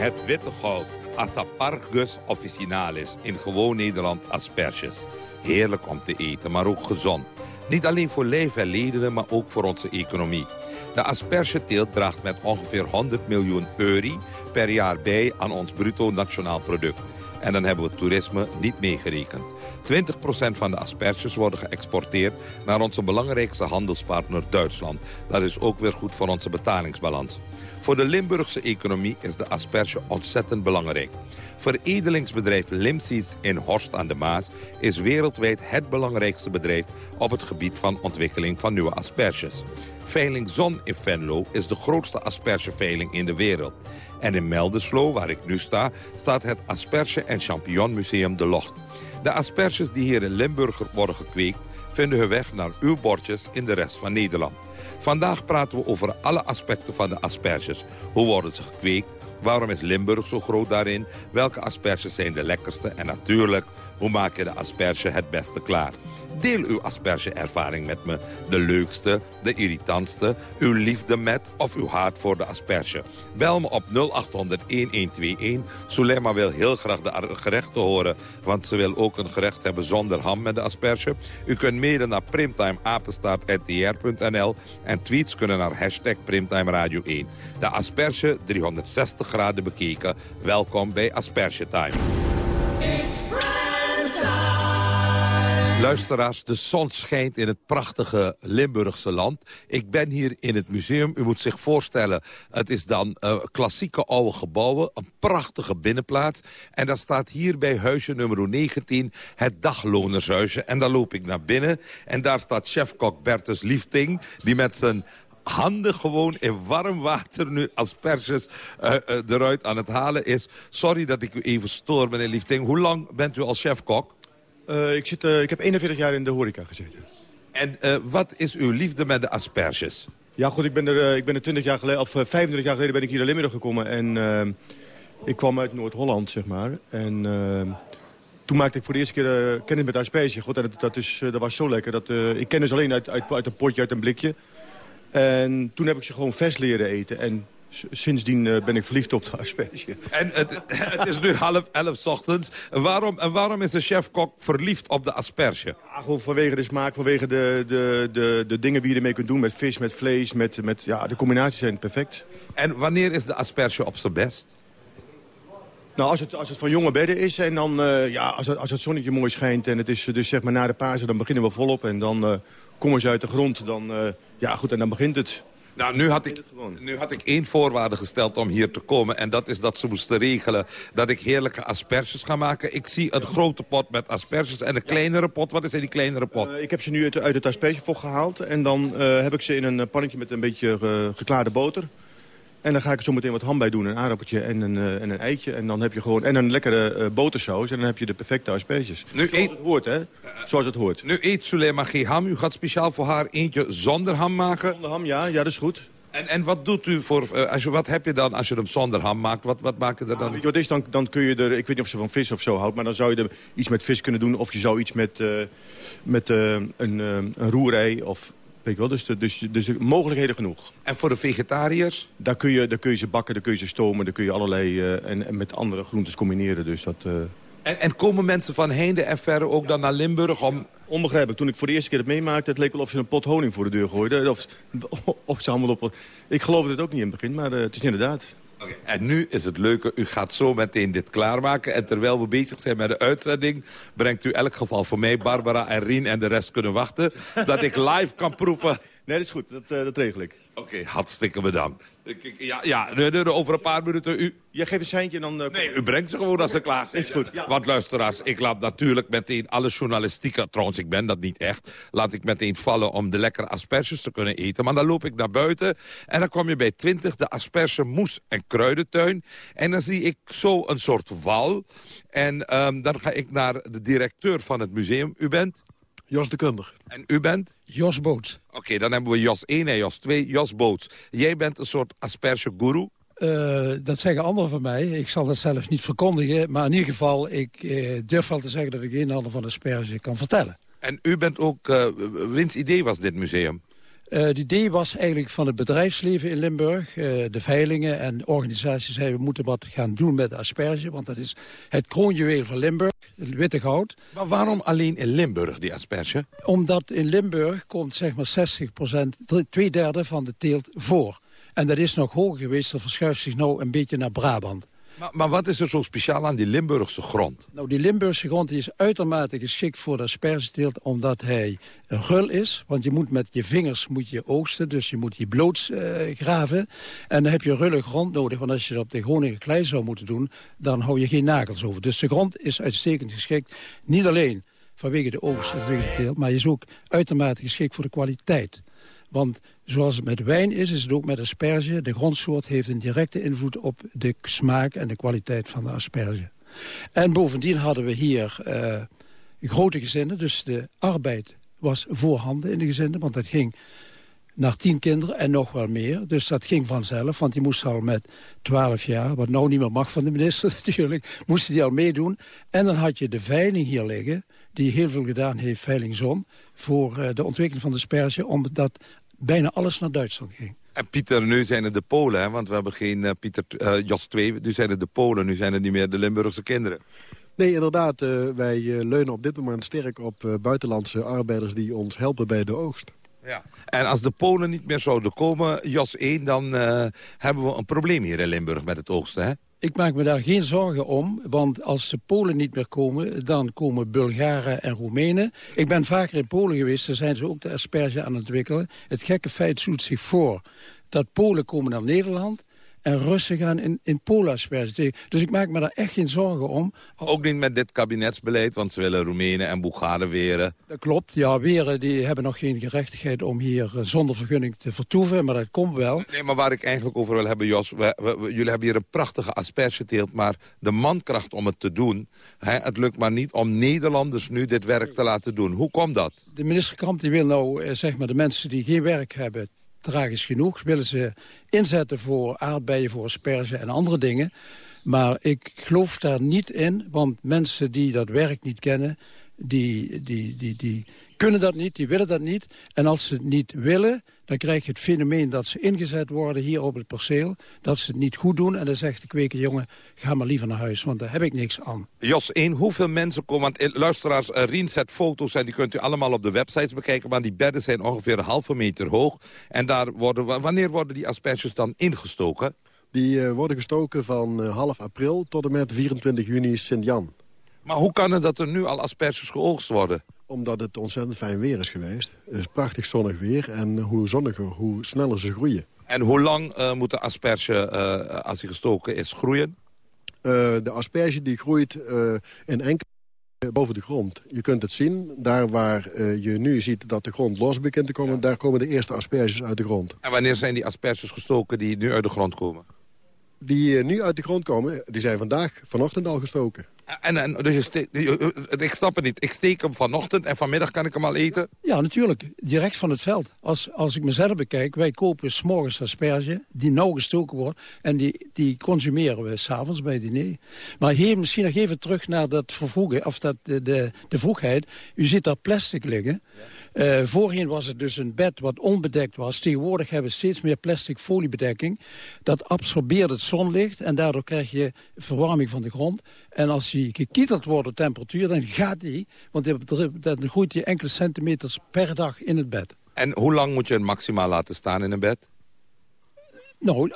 Het witte goud, Aspargus officinalis, in gewoon Nederland asperges. Heerlijk om te eten, maar ook gezond. Niet alleen voor lijf en leden, maar ook voor onze economie. De aspergeteelt draagt met ongeveer 100 miljoen euro per jaar bij aan ons bruto nationaal product. En dan hebben we toerisme niet meegerekend. 20% van de asperges worden geëxporteerd naar onze belangrijkste handelspartner Duitsland. Dat is ook weer goed voor onze betalingsbalans. Voor de Limburgse economie is de asperge ontzettend belangrijk. Veredelingsbedrijf Limseeds in Horst aan de Maas is wereldwijd het belangrijkste bedrijf op het gebied van ontwikkeling van nieuwe asperges. Veiling Zon in Venlo is de grootste aspergeveiling in de wereld. En in Meldeslo, waar ik nu sta, staat het Asperge- en Champignonmuseum De Locht. De asperges die hier in Limburg worden gekweekt... vinden hun weg naar uw bordjes in de rest van Nederland. Vandaag praten we over alle aspecten van de asperges. Hoe worden ze gekweekt? Waarom is Limburg zo groot daarin? Welke asperges zijn de lekkerste? En natuurlijk, hoe maak je de asperge het beste klaar? Deel uw asperge-ervaring met me. De leukste, de irritantste, uw liefde met of uw haat voor de asperge. Bel me op 0800-1121. Sulema wil heel graag de gerechten horen, want ze wil ook een gerecht hebben zonder ham met de asperge. U kunt mailen naar primtimeapenstaartntr.nl en tweets kunnen naar hashtag Primtime Radio 1. De asperge 360 graden bekeken. Welkom bij Asperge Time. Luisteraars, de zon schijnt in het prachtige Limburgse land. Ik ben hier in het museum. U moet zich voorstellen, het is dan uh, klassieke oude gebouwen. Een prachtige binnenplaats. En dan staat hier bij huisje nummer 19 het daglonershuisje. En dan loop ik naar binnen. En daar staat chefkok Bertus Liefting... die met zijn handen gewoon in warm water nu asperges uh, uh, eruit aan het halen is. Sorry dat ik u even stoor, meneer Liefting. Hoe lang bent u als chefkok? Uh, ik, zit, uh, ik heb 41 jaar in de horeca gezeten. En uh, wat is uw liefde met de asperges? Ja, goed, ik ben er, ik ben er 20 jaar geleden, of 25 jaar geleden ben ik hier naar Limburg gekomen. En ik kwam uit Noord-Holland, zeg maar. En toen maakte ik voor de eerste keer kennis met asperges. God, en dat, dat, is, dat was zo lekker. Dat, ik ken ze alleen uit, uit, uit een potje, uit een blikje. En toen heb ik ze gewoon vers leren eten. En sindsdien uh, ben ik verliefd op de asperge. En het, het, is nu half elf s ochtends. Waarom, en waarom is de chef-kok verliefd op de asperge? Ja, gewoon vanwege de smaak, vanwege de, de, de, de dingen die je ermee kunt doen. Met vis, met vlees, met, met, ja, de combinaties zijn perfect. En wanneer is de asperge op zijn best? Nou, als het, als het van jonge bedden is en dan, uh, ja, als het, als het zonnetje mooi schijnt... en het is dus zeg maar na de Pasen, dan beginnen we volop. En dan uh, komen ze uit de grond. Dan, ja, goed, en dan begint het. Nou, nu had, ik, nu had ik één voorwaarde gesteld om hier te komen. En dat is dat ze moesten regelen dat ik heerlijke asperges ga maken. Ik zie een grote pot met asperges en een kleinere pot. Wat is in die kleinere pot? Uh, ik heb ze nu uit, uit het aspergevog gehaald. En dan uh, heb ik ze in een pannetje met een beetje uh, geklaarde boter. En dan ga ik er zo meteen wat ham bij doen. Een aardappeltje en een, uh, en een eitje. En dan heb je gewoon en een lekkere uh, botersaus. En dan heb je de perfecte asperges. Nu Zoals eet... het hoort, hè? Zoals het hoort. Nu eet Sulema geen ham. U gaat speciaal voor haar eentje zonder ham maken. Zonder ham, ja. Ja, dat is goed. En, en wat doet u voor... Uh, als je, wat heb je dan als je hem zonder ham maakt? Wat, wat maak je er dan? Ah, wat is, dan, dan kun je er... Ik weet niet of ze van vis of zo houdt. Maar dan zou je er iets met vis kunnen doen. Of je zou iets met, met een, een roerei of Weet je wel, dus, de, dus, dus de mogelijkheden genoeg. En voor de vegetariërs? Daar kun je, daar kun je ze bakken, daar kun je ze stomen, daar kun je allerlei... Uh, en, en, met andere groentes combineren, dus dat... Uh... En, en, komen mensen van heinde en verre ook dan naar Limburg om... Onbegrijpelijk. Toen ik voor de eerste keer het meemaakte... het leek wel of ze een pot honing voor de deur gooiden. Of, of ze allemaal op... Ik geloofde het ook niet in het begin, maar uh, het is inderdaad... En nu is het leuke, u gaat zo meteen dit klaarmaken. En terwijl we bezig zijn met de uitzending... brengt u elk geval voor mij, Barbara en Rien en de rest kunnen wachten... dat ik live kan proeven Nee, dat is goed. Dat, uh, dat regel ik. Oké, okay, hartstikke bedankt. Ja, ja de, de, over een paar minuten u... Jij geeft een seintje en dan... Uh... Nee, u brengt ze gewoon als ze klaar zijn. Is goed. Ja. Want luisteraars, ik laat natuurlijk meteen alle journalistieke... Trouwens, ik ben dat niet echt. Laat ik meteen vallen om de lekkere asperges te kunnen eten. Maar dan loop ik naar buiten en dan kom je bij 20... de asperge moes- en kruidentuin. En dan zie ik zo een soort wal. En um, dan ga ik naar de directeur van het museum. U bent? Jos de Kundig. En u bent? Jos Boots. Oké, okay, dan hebben we Jos 1 en Jos 2. Jos Boots. Jij bent een soort asperge-guru? Uh, dat zeggen anderen van mij. Ik zal dat zelfs niet verkondigen. Maar in ieder geval, ik uh, durf wel te zeggen dat ik een en ander van asperge kan vertellen. En u bent ook... Uh, wiens idee was dit museum? Het idee was eigenlijk van het bedrijfsleven in Limburg. De veilingen en organisaties zeiden... we moeten wat gaan doen met asperge. Want dat is het kroonjuweel van Limburg, witte goud. Maar waarom alleen in Limburg, die asperge? Omdat in Limburg komt zeg maar 60 procent, twee derde van de teelt voor. En dat is nog hoger geweest, dat verschuift zich nou een beetje naar Brabant. Maar, wat is er zo speciaal aan die Limburgse grond? Nou, die Limburgse grond is uitermate geschikt voor de aspergeteelt... omdat hij een gul is. Want je moet met je vingers moet je oogsten, dus je moet die bloot eh, graven. En dan heb je rulle grond nodig, want als je dat op de Groningen klei zou moeten doen... dan hou je geen nagels over. Dus de grond is uitstekend geschikt. Niet alleen vanwege de oogst maar is ook uitermate geschikt voor de kwaliteit. Want zoals het met wijn is, is het ook met asperge. De grondsoort heeft een directe invloed op de smaak en de kwaliteit van de asperge. En bovendien hadden we hier uh, grote gezinnen, dus de arbeid was voorhanden in de gezinnen, want dat ging naar tien kinderen en nog wel meer. Dus dat ging vanzelf, want die moest al met twaalf jaar... wat nou niet meer mag van de minister natuurlijk, moesten die al meedoen. En dan had je de veiling hier liggen, die heel veel gedaan heeft, Veilingzon... voor uh, de ontwikkeling van de asperge, omdat bijna alles naar Duitsland ging. En Pieter, nu zijn het de Polen, hè? want we hebben geen uh, Pieter uh, Jos 2. Nu zijn het de Polen, nu zijn het niet meer de Limburgse kinderen. Nee, inderdaad. Uh, wij leunen op dit moment sterk op buitenlandse arbeiders... die ons helpen bij de oogst. Ja. En als de Polen niet meer zouden komen, Jos 1... dan hebben we een probleem hier in Limburg met het oogsten, hè? Ik maak me daar geen zorgen om, want als de Polen niet meer komen... dan komen Bulgaren en Roemenen. Ik ben vaker in Polen geweest, daar zijn ze ook de asperge aan het ontwikkelen. Het gekke feit zoet zich voor dat Polen komen naar Nederland en Russen gaan in, in Polen asperge Dus ik maak me daar echt geen zorgen om. Ook niet met dit kabinetsbeleid, want ze willen Roemenen en Bulgaren weren. Dat klopt, ja, weren die hebben nog geen gerechtigheid om hier eh, zonder vergunning te vertoeven, maar dat komt wel. Nee, maar waar ik eigenlijk over wil hebben, Jos, we, we, jullie hebben hier een prachtige aspergeteelt, maar de mankracht om het te doen, hè, het lukt maar niet om Nederlanders nu dit werk te laten doen. Hoe komt dat? De minister Kamp die wil nou, eh, zeg maar, de mensen die geen werk hebben tragisch genoeg. Willen ze inzetten voor aardbeien, voor asperge en andere dingen. Maar ik geloof daar niet in, want mensen die dat werk niet kennen... die, die, die, die kunnen dat niet, die willen dat niet. En als ze het niet willen, dan krijg je het fenomeen dat ze ingezet worden hier op het perceel. Dat ze het niet goed doen en dan zegt de kweker, jongen, ga maar liever naar huis, want daar heb ik niks aan. Jos 1, hoeveel mensen komen, want eh, luisteraars, uh, Rien zet foto's en die kunt u allemaal op de websites bekijken, maar die bedden zijn ongeveer een halve meter hoog. En daar worden, wanneer worden die asperges dan ingestoken? Die uh, worden gestoken van uh, half april tot en met 24 juni Sint-Jan. Maar hoe kan het dat er nu al asperges geoogst worden? Omdat het ontzettend fijn weer is geweest. Het is prachtig zonnig weer en hoe zonniger, hoe sneller ze groeien. En hoe lang uh, moet de asperge, uh, als die gestoken is, groeien? Uh, de asperge die groeit in enkele boven de grond. Je kunt het zien, daar waar je nu ziet dat de grond los begint te komen... daar komen de eerste asperges uit de grond. En wanneer zijn die asperges gestoken die nu uit de grond komen? Die nu uit de grond komen, die zijn vandaag, vanochtend al gestoken. En, en dus ik snap het niet. Ik steek hem vanochtend en vanmiddag kan ik hem al eten? Ja, natuurlijk. Direct van het veld. Als, als ik mezelf bekijk, wij kopen s'morgens asperge... die nauw gestoken wordt. En die, die consumeren we s'avonds bij het diner. Maar hier misschien nog even terug naar dat vervroegen, of dat, de, de, de vroegheid. U ziet daar plastic liggen. Uh, voorheen was het dus een bed wat onbedekt was. Tegenwoordig hebben we steeds meer plastic foliebedekking. Dat absorbeert het zonlicht en daardoor krijg je verwarming van de grond. En als die gekieteld wordt op temperatuur, dan gaat die. Want dan groeit die enkele centimeters per dag in het bed. En hoe lang moet je het maximaal laten staan in een bed? Nou,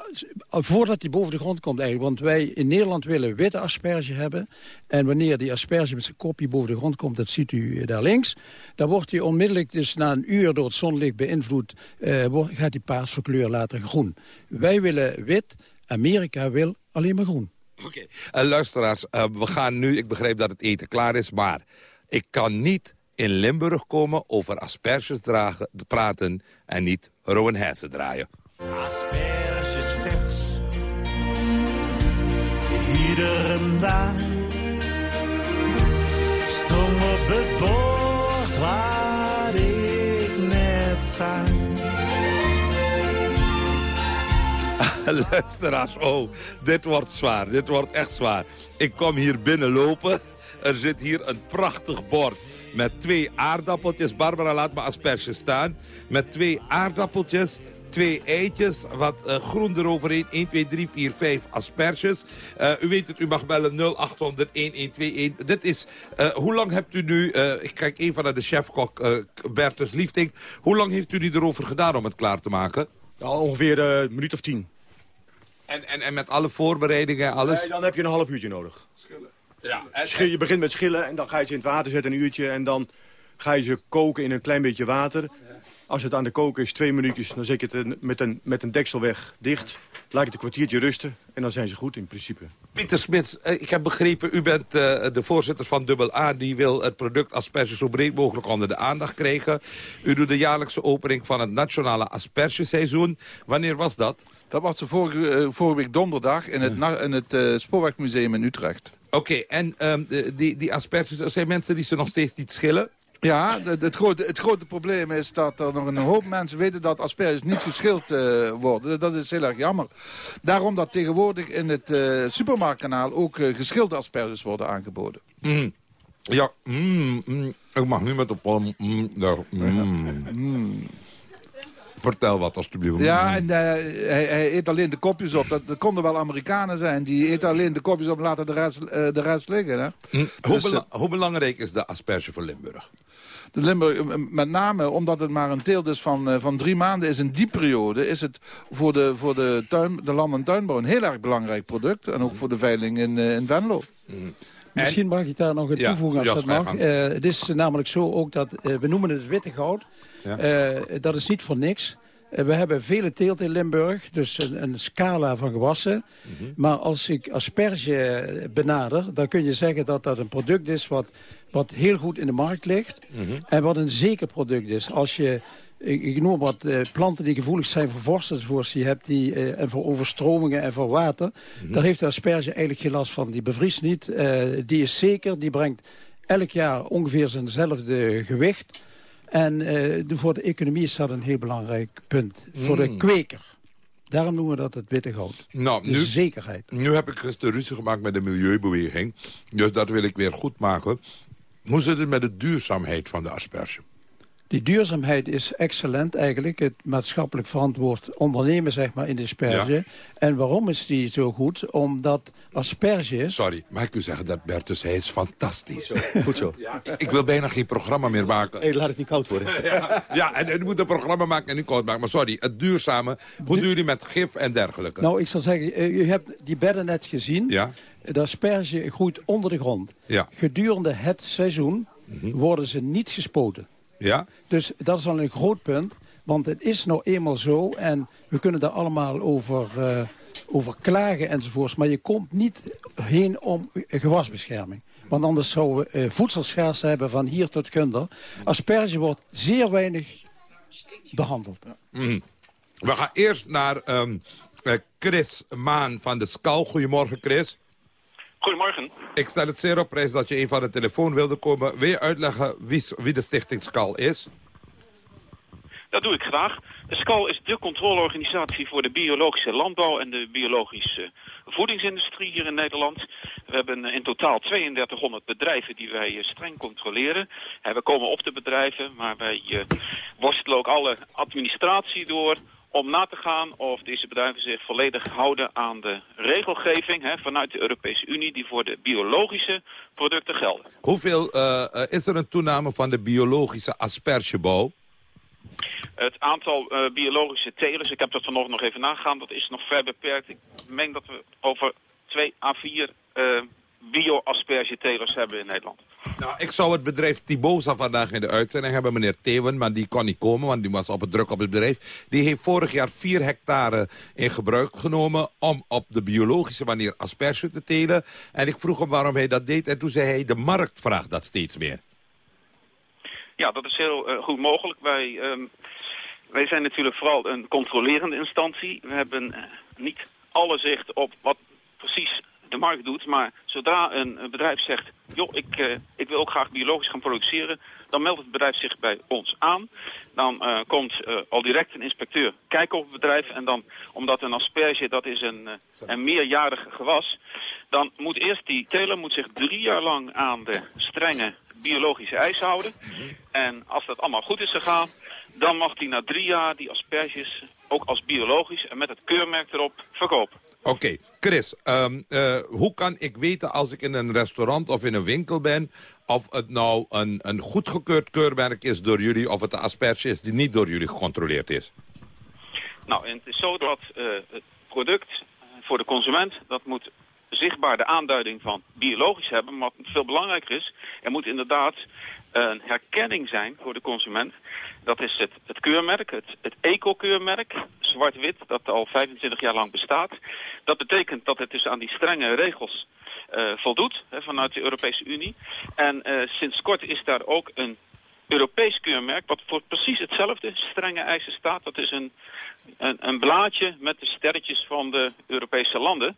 voordat hij boven de grond komt eigenlijk. Want wij in Nederland willen witte asperge hebben. En wanneer die asperge met zijn kopje boven de grond komt, dat ziet u daar links. Dan wordt hij onmiddellijk, dus na een uur door het zonlicht beïnvloed, uh, gaat hij paars van kleur later groen. Wij willen wit, Amerika wil alleen maar groen. Oké, okay. uh, luisteraars, uh, we gaan nu, ik begreep dat het eten klaar is, maar ik kan niet in Limburg komen over asperges dragen, praten en niet Rowan Hessen draaien. Asperges iedere dag. Op het bord waar ik net zag. Luisteraars, oh, dit wordt zwaar. Dit wordt echt zwaar. Ik kom hier binnenlopen. Er zit hier een prachtig bord met twee aardappeltjes. Barbara, laat me asperges staan. Met twee aardappeltjes, twee eitjes, wat uh, groen eroverheen. 1, 2, 3, 4, 5 asperges. Uh, u weet het, u mag bellen 0800 1121. Dit is, uh, hoe lang hebt u nu, ik kijk even naar de chefkok Bertus Liefding. Hoe lang heeft u nu erover gedaan om het klaar te maken? Ja, ongeveer een minuut of tien. En, en, en met alle voorbereidingen en alles? Nee, dan heb je een half uurtje nodig. Ja, Schil, je begint met schillen en dan ga je ze in het water zetten een uurtje... en dan ga je ze koken in een klein beetje water. Als het aan de koken is, twee minuutjes, dan zet je het met een, met een deksel weg dicht. Laat je het een kwartiertje rusten en dan zijn ze goed in principe. Pieter Smits, eh, ik heb begrepen, u bent eh, de voorzitter van Dubbel A. Die wil het product asperge zo breed mogelijk onder de aandacht krijgen. U doet de jaarlijkse opening van het nationale aspergeseizoen. Wanneer was dat? Dat was de vorige, eh, vorige week donderdag in het, in het eh, Spoorwegmuseum in Utrecht. Oké, en ehm, die, die asperges, er zijn mensen die ze nog steeds niet schillen? Ja, het, het, grote, het grote probleem is dat er nog een hoop mensen weten dat asperges niet geschild eh, worden. Dat is heel erg jammer. Daarom dat tegenwoordig in het eh, supermarktkanaal ook eh, geschilde asperges worden aangeboden. Mm. Ja, mm, mm. ik mag niet met de. Mm, daar. Vertel wat, alstublieft. Ja, en eh, hij, hij eet alleen de kopjes op. Dat, dat konden wel Amerikanen zijn. Die eten alleen de kopjes op en laten de rest, eh, de rest liggen. Hè? Mm. Hoe, Dus, bela- eh, hoe belangrijk is de asperge voor Limburg? De Limburg, met name omdat het maar een teelt is van, eh, van drie maanden... is in die periode is het voor de, voor de, tuin, de land- en tuinbouw een heel erg belangrijk product. En ook voor de veiling in, eh, in Venlo. Misschien mag ik daar nog een Ja, toevoegen als ja, dat mag. Eh, het is namelijk zo ook dat, eh, we noemen het witte goud. Ja. Eh, dat is niet voor niks. Eh, we hebben vele teelt in Limburg, dus een, een scala van gewassen. Maar als ik asperge benader, dan kun je zeggen dat dat een product is... wat, wat heel goed in de markt ligt en wat een zeker product is. Als je, ik, noem wat eh, planten die gevoelig zijn voor vorst enzovoorts... Die hebt die, en voor overstromingen en voor water... daar heeft de asperge eigenlijk geen last van. Die bevriest niet, die is zeker, die brengt elk jaar ongeveer zijnzelfde gewicht... En eh, de, voor de economie is dat een heel belangrijk punt. Voor de Mm. kweker. Daarom noemen we dat het witte goud. Nou, De nu, zekerheid. Nu heb ik gisteren ruzie gemaakt met de milieubeweging. Dus dat wil ik weer goed maken. Hoe zit het met de duurzaamheid van de asperge? Die duurzaamheid is excellent eigenlijk. Het maatschappelijk verantwoord ondernemen zeg maar, in de asperge. Ja. En waarom is die zo goed? Omdat asperge... Sorry, mag ik u zeggen dat Bertus, hij is fantastisch. Goed zo. Ja, ik, wil bijna geen programma meer maken. Hey, laat het niet koud worden. ja, ja, en u moet een programma maken en niet koud maken. Maar sorry, het duurzame, hoe doen jullie met gif en dergelijke? Nou, ik zal zeggen, eh, u hebt die bedden net gezien. Ja. De asperge groeit onder de grond. Ja. Gedurende het seizoen worden ze niet gespoten. Ja? Dus dat is al een groot punt. Want het is nou eenmaal zo. En we kunnen daar allemaal over, eh, over klagen enzovoorts. Maar je komt niet heen om gewasbescherming. Want anders zouden we voedselschaarste hebben van hier tot Kunder. Asperge wordt zeer weinig behandeld. Mhm. We gaan eerst naar ehm, eh, Chris Maan van de Skal. Goedemorgen, Chris. Goedemorgen. Ik stel het zeer op prijs dat je een van de telefoon wilde komen. Wil je uitleggen wie, wie de stichting Skal is? Dat doe ik graag. De SCAL is de controleorganisatie voor de biologische landbouw en de biologische voedingsindustrie hier in Nederland. We hebben in totaal 3200 bedrijven die wij eh, streng controleren. Eh, We komen op de bedrijven, maar wij eh, worstelen ook alle administratie door om na te gaan of deze bedrijven zich volledig houden aan de regelgeving hè, vanuit de Europese Unie die voor de biologische producten gelden. Hoeveel eh, eh, is er een toename van de biologische aspergebouw? Het aantal eh, biologische telers, ik heb dat vanochtend nog even nagegaan, dat is nog ver beperkt. Ik meen dat we over 2 à 4 eh bio-aspergetelers hebben in Nederland. Nou, ik zou het bedrijf Tibosa vandaag in de uitzending hebben, meneer Thewen, maar die kon niet komen, want die was op het druk op het bedrijf. Die heeft vorig jaar 4 hectare in gebruik genomen om op de biologische manier asperge te telen. En ik vroeg hem waarom hij dat deed en toen zei hij, de markt vraagt dat steeds meer. Ja, dat is heel eh, goed mogelijk. Wij, ehm, wij zijn natuurlijk vooral een controlerende instantie. We hebben eh, niet alle zicht op wat precies de markt doet. Maar zodra een, bedrijf zegt, joh, ik, eh, ik wil ook graag biologisch gaan produceren... dan meldt het bedrijf zich bij ons aan. Dan eh, komt eh, al direct een inspecteur kijken op het bedrijf. En dan, omdat een asperge, dat is een, een meerjarig gewas... dan moet eerst die teler moet zich drie jaar lang aan de strenge biologische eisen houden. En als dat allemaal goed is gegaan, dan mag hij na drie jaar die asperges ook als biologisch en met het keurmerk erop verkopen. Oké, Chris, ehm, eh, hoe kan ik weten als ik in een restaurant of in een winkel ben... of het nou een, een goedgekeurd keurmerk is door jullie... of het een asperge is die niet door jullie gecontroleerd is? Nou, het is zo dat eh, het product eh, voor de consument. Dat moet zichtbaar de aanduiding van biologisch hebben. Maar wat veel belangrijker is, er moet inderdaad een herkenning zijn voor de consument. Dat is het, het keurmerk, het, het eco-keurmerk, zwart-wit, dat al 25 jaar lang bestaat. Dat betekent dat het dus aan die strenge regels uh, voldoet hè, vanuit de Europese Unie. En uh, sinds kort is daar ook een Europees keurmerk, wat voor precies hetzelfde strenge eisen staat. Dat is een, een, een, blaadje met de sterretjes van de Europese landen.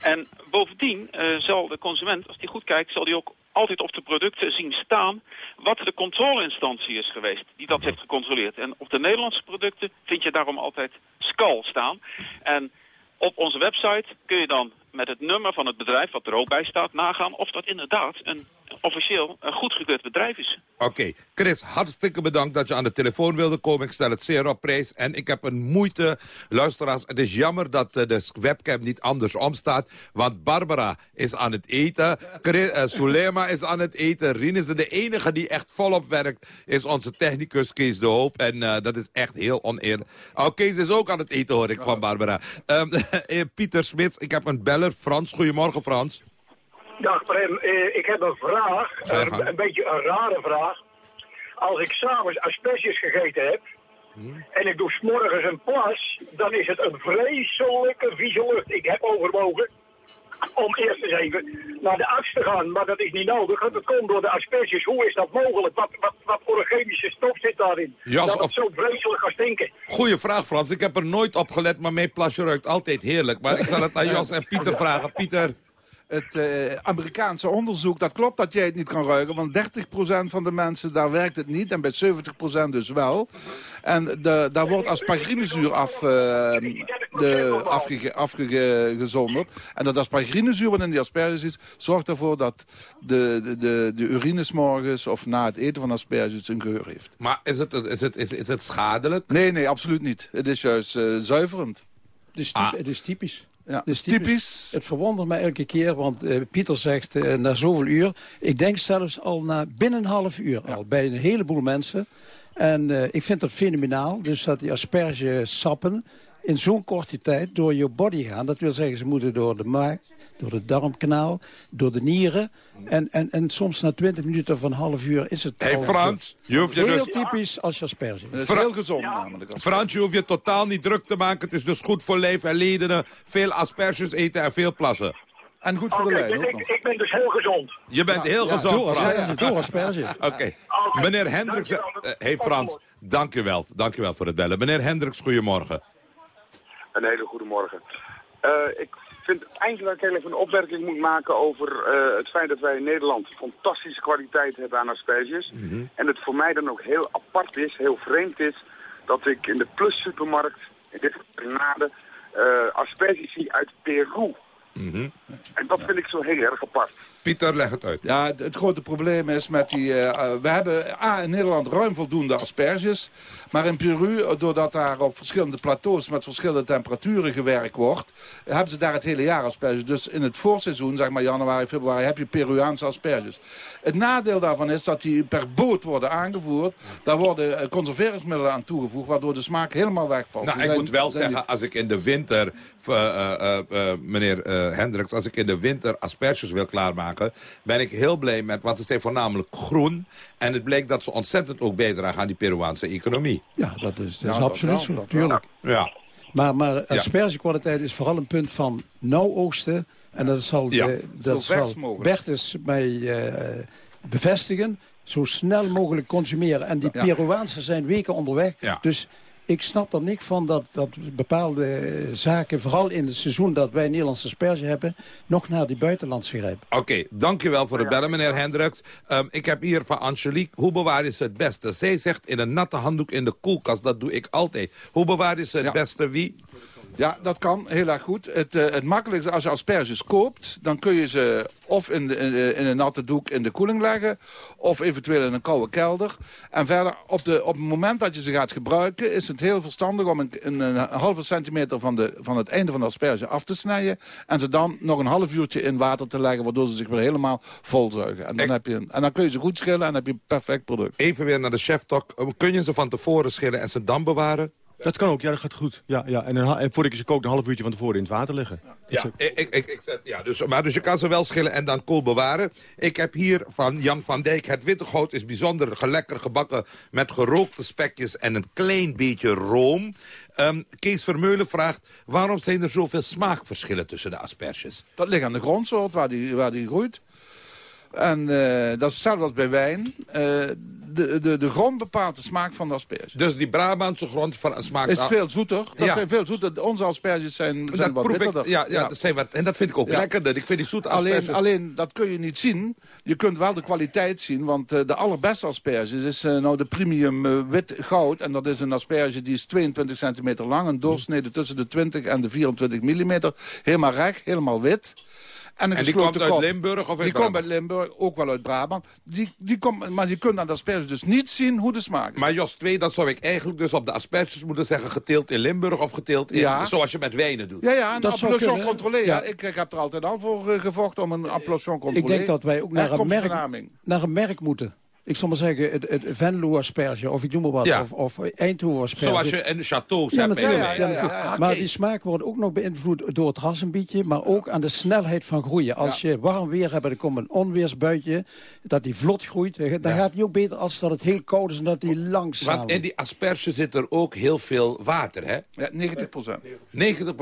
En bovendien uh, zal de consument, als die goed kijkt, zal die ook altijd op de producten zien staan wat de controleinstantie is geweest die dat heeft gecontroleerd. En op de Nederlandse producten vind je daarom altijd SCAL staan. En op onze website kun je dan met het nummer van het bedrijf, wat er ook bij staat, nagaan of dat inderdaad een officieel een goedgekeurd bedrijf is. Oké, Chris, hartstikke bedankt dat je aan de telefoon wilde komen. Ik stel het zeer op prijs. En ik heb een moeite, luisteraars, het is jammer dat uh, de webcam niet andersom staat. Want Barbara is aan het eten, Chris, uh, Sulema is aan het eten, Rien is de enige die echt volop werkt, is onze technicus Kees de Hoop. En uh, dat is echt heel oneerlijk. Oh, Kees is ook aan het eten, hoor ik van Barbara. Um, Pieter Smits, ik heb een beller, Frans. Goedemorgen, Frans. Dag Prem, eh, ik heb een vraag, een, een, beetje een rare vraag. Als ik s'avonds asperges gegeten heb hmm. en ik doe s'morgens een plas, dan is het een vreselijke vieze lucht. Ik heb overwogen om eerst eens even naar de arts te gaan, maar dat is niet nodig. Dat komt door de asperges. Hoe is dat mogelijk? Wat, wat, wat voor een chemische stof zit daarin? Jas, dat het zo vreselijk gaat stinken. Goeie vraag Frans, ik heb er nooit op gelet, maar mijn plasje ruikt altijd heerlijk. Maar ik zal het aan Jos en Pieter vragen. Pieter het uh, Amerikaanse onderzoek, dat klopt dat jij het niet kan ruiken. Want 30% van de mensen, daar werkt het niet. En bij 70% dus wel. En de, daar wordt asparginezuur af, uh, de, afge, afgezonderd. En dat asparginezuur wat in die asperges is... zorgt ervoor dat de, de, de, de urines morgens of na het eten van asperges een geur heeft. Maar is het, is het, is, is het schadelijk? Nee, nee, absoluut niet. Het is juist uh, zuiverend. Dus ah. Het is typisch. Ja, dus typisch. Het verwondert mij elke keer, want uh, Pieter zegt uh, na zoveel uur... ik denk zelfs al na binnen een half uur al, bij een heleboel mensen. En uh, ik vind dat fenomenaal, dus dat die aspergesappen in zo'n korte tijd door je body gaan. Dat wil zeggen, ze moeten door de maag, door het darmkanaal, door de nieren. En, en, en soms na 20 minuten of een half uur is het... Hey Frans, je hoeft je heel dus... typisch als je asperge. Dat is heel gezond namelijk. Frans, je hoeft je totaal niet druk te maken. Het is dus goed voor leven en ledenen. Veel asperges eten en veel plassen. En goed voor de lijn ik, ik, ben dus heel gezond. Je bent heel gezond, door, Frans. Door asperge. Oké. Meneer Hendricks... Uh, hey Frans, dank u wel. Dank u wel voor het bellen. Meneer Hendricks, goedemorgen. Een hele goede morgen. Uh, ik vind eigenlijk dat ik even een opmerking moet maken over uh, het feit dat wij in Nederland fantastische kwaliteit hebben aan asperges. Mm -hmm. En het voor mij dan ook heel apart is, heel vreemd is, dat ik in de Plus supermarkt, in dit geval uh, asperges zie uit Peru. Mm -hmm. En dat vind ik zo heel erg apart. Pieter, leg het uit. Ja, het, het grote probleem is met die... Uh, we hebben A, in Nederland ruim voldoende asperges. Maar in Peru, doordat daar op verschillende plateaus... met verschillende temperaturen gewerkt wordt... hebben ze daar het hele jaar asperges. Dus in het voorseizoen, zeg maar januari, februari... heb je Peruaanse asperges. Het nadeel daarvan is dat die per boot worden aangevoerd. Daar worden conserveringsmiddelen aan toegevoegd... waardoor de smaak helemaal wegvalt. Nou, ik zijn, moet wel zeggen, die... als ik in de winter... Uh, uh, meneer Hendricks, als ik in de winter asperges wil klaarmaken ben ik heel blij met, want het zijn voornamelijk groen. En het bleek dat ze ontzettend ook bijdragen aan die Peruaanse economie. Ja, dat is, dat is ja, absoluut zo, natuurlijk. Ja. Maar, maar aspergekwaliteit is vooral een punt van nauw oogsten. En dat zal, ja. de, dat zal Bertus mij uh, bevestigen. Zo snel mogelijk consumeren. En die ja. Peruaanse zijn weken onderweg. Ja. Dus ik snap er niks van dat, dat bepaalde zaken, vooral in het seizoen dat wij Nederlandse asperge hebben, nog naar die buitenlandse grijpen. Oké, okay, dankjewel voor het bellen, meneer Hendricks. Um, ik heb hier van Angelique, hoe bewaar je ze het beste? Zij zegt in een natte handdoek in de koelkast, dat doe ik altijd. Hoe bewaar je ze het ja. beste? Wie? Ja, dat kan heel erg goed. Het, uh, het makkelijkste als je asperges koopt... dan kun je ze of in, de, in, in, een natte doek in de koeling leggen... of eventueel in een koude kelder. En verder, op, de, op het moment dat je ze gaat gebruiken... is het heel verstandig om een, een, een halve centimeter van, de, van het einde van de asperge af te snijden... en ze dan nog een half uurtje in water te leggen... waardoor ze zich weer helemaal volzuigen. En dan, heb je, en dan kun je ze goed schillen en dan heb je een perfect product. Even weer naar de chef talk. Kun je ze van tevoren schillen en ze dan bewaren? Dat kan ook, ja, dat gaat goed. Ja, ja. En, een, ha- en voordat ik ze kook, een half uurtje van tevoren in het water leggen. Ja, ik, ik, ik, ik zet- ja dus, maar dus je kan ze wel schillen en dan koel bewaren. Ik heb hier van Jan van Dijk. Het witte goud is bijzonder lekker gebakken met gerookte spekjes en een klein beetje room. Ehm, Kees Vermeulen vraagt, waarom zijn er zoveel smaakverschillen tussen de asperges? Dat ligt aan de grondsoort waar die, waar die groeit. En eh, dat is hetzelfde als bij wijn. Eh, de, de, de grond bepaalt de smaak van de asperge. Dus die Brabantse grond van smaakt... is veel zoeter. Dat Ja. zijn veel zoeter. Onze asperges zijn, zijn Dat wat bitterder. ja, ja, Dat zijn wat, en dat vind ik ook Ja. lekkerder. Ik vind die zoete asperges... Alleen, alleen, dat kun je niet zien. Je kunt wel de kwaliteit zien, want eh, de allerbeste asperges is nou de premium wit goud. En dat is een asperge die is 22 centimeter lang, een doorsnede tussen de 20 en de 24 millimeter. Helemaal recht, helemaal wit. En die komt uit. Limburg of uit Die komt uit Limburg, ook wel uit Brabant. Die, die komt, maar je kunt aan de asperges dus niet zien hoe de smaak is. Maar Jos 2, dat zou ik eigenlijk dus op de asperges moeten zeggen... geteeld in Limburg of geteeld in... Ja. Zoals je met wijnen doet. Ja, ja, een Dat zou appellation kunnen. controlé. Ja. Ik, ik heb er altijd al voor eh, gevochten om een appellation controlé. Ik denk dat wij ook naar een, merk, naar een merk moeten. Ik zal maar zeggen, het, het Venlo asperge, of ik noem maar wat, Ja. of, of Eindhoven asperge. Zoals je in de chateaus Ja, hebt. Ja. Maar die smaak wordt ook nog beïnvloed door het rassenbietje, maar ook aan de snelheid van groeien. Als je warm weer hebt en er komt een onweersbuitje, dat die vlot groeit, dan gaat die ook beter als dat het heel koud is en dat die langzaam... Want in die asperge zit er ook heel veel water, hè? Ja, 90 procent. 90%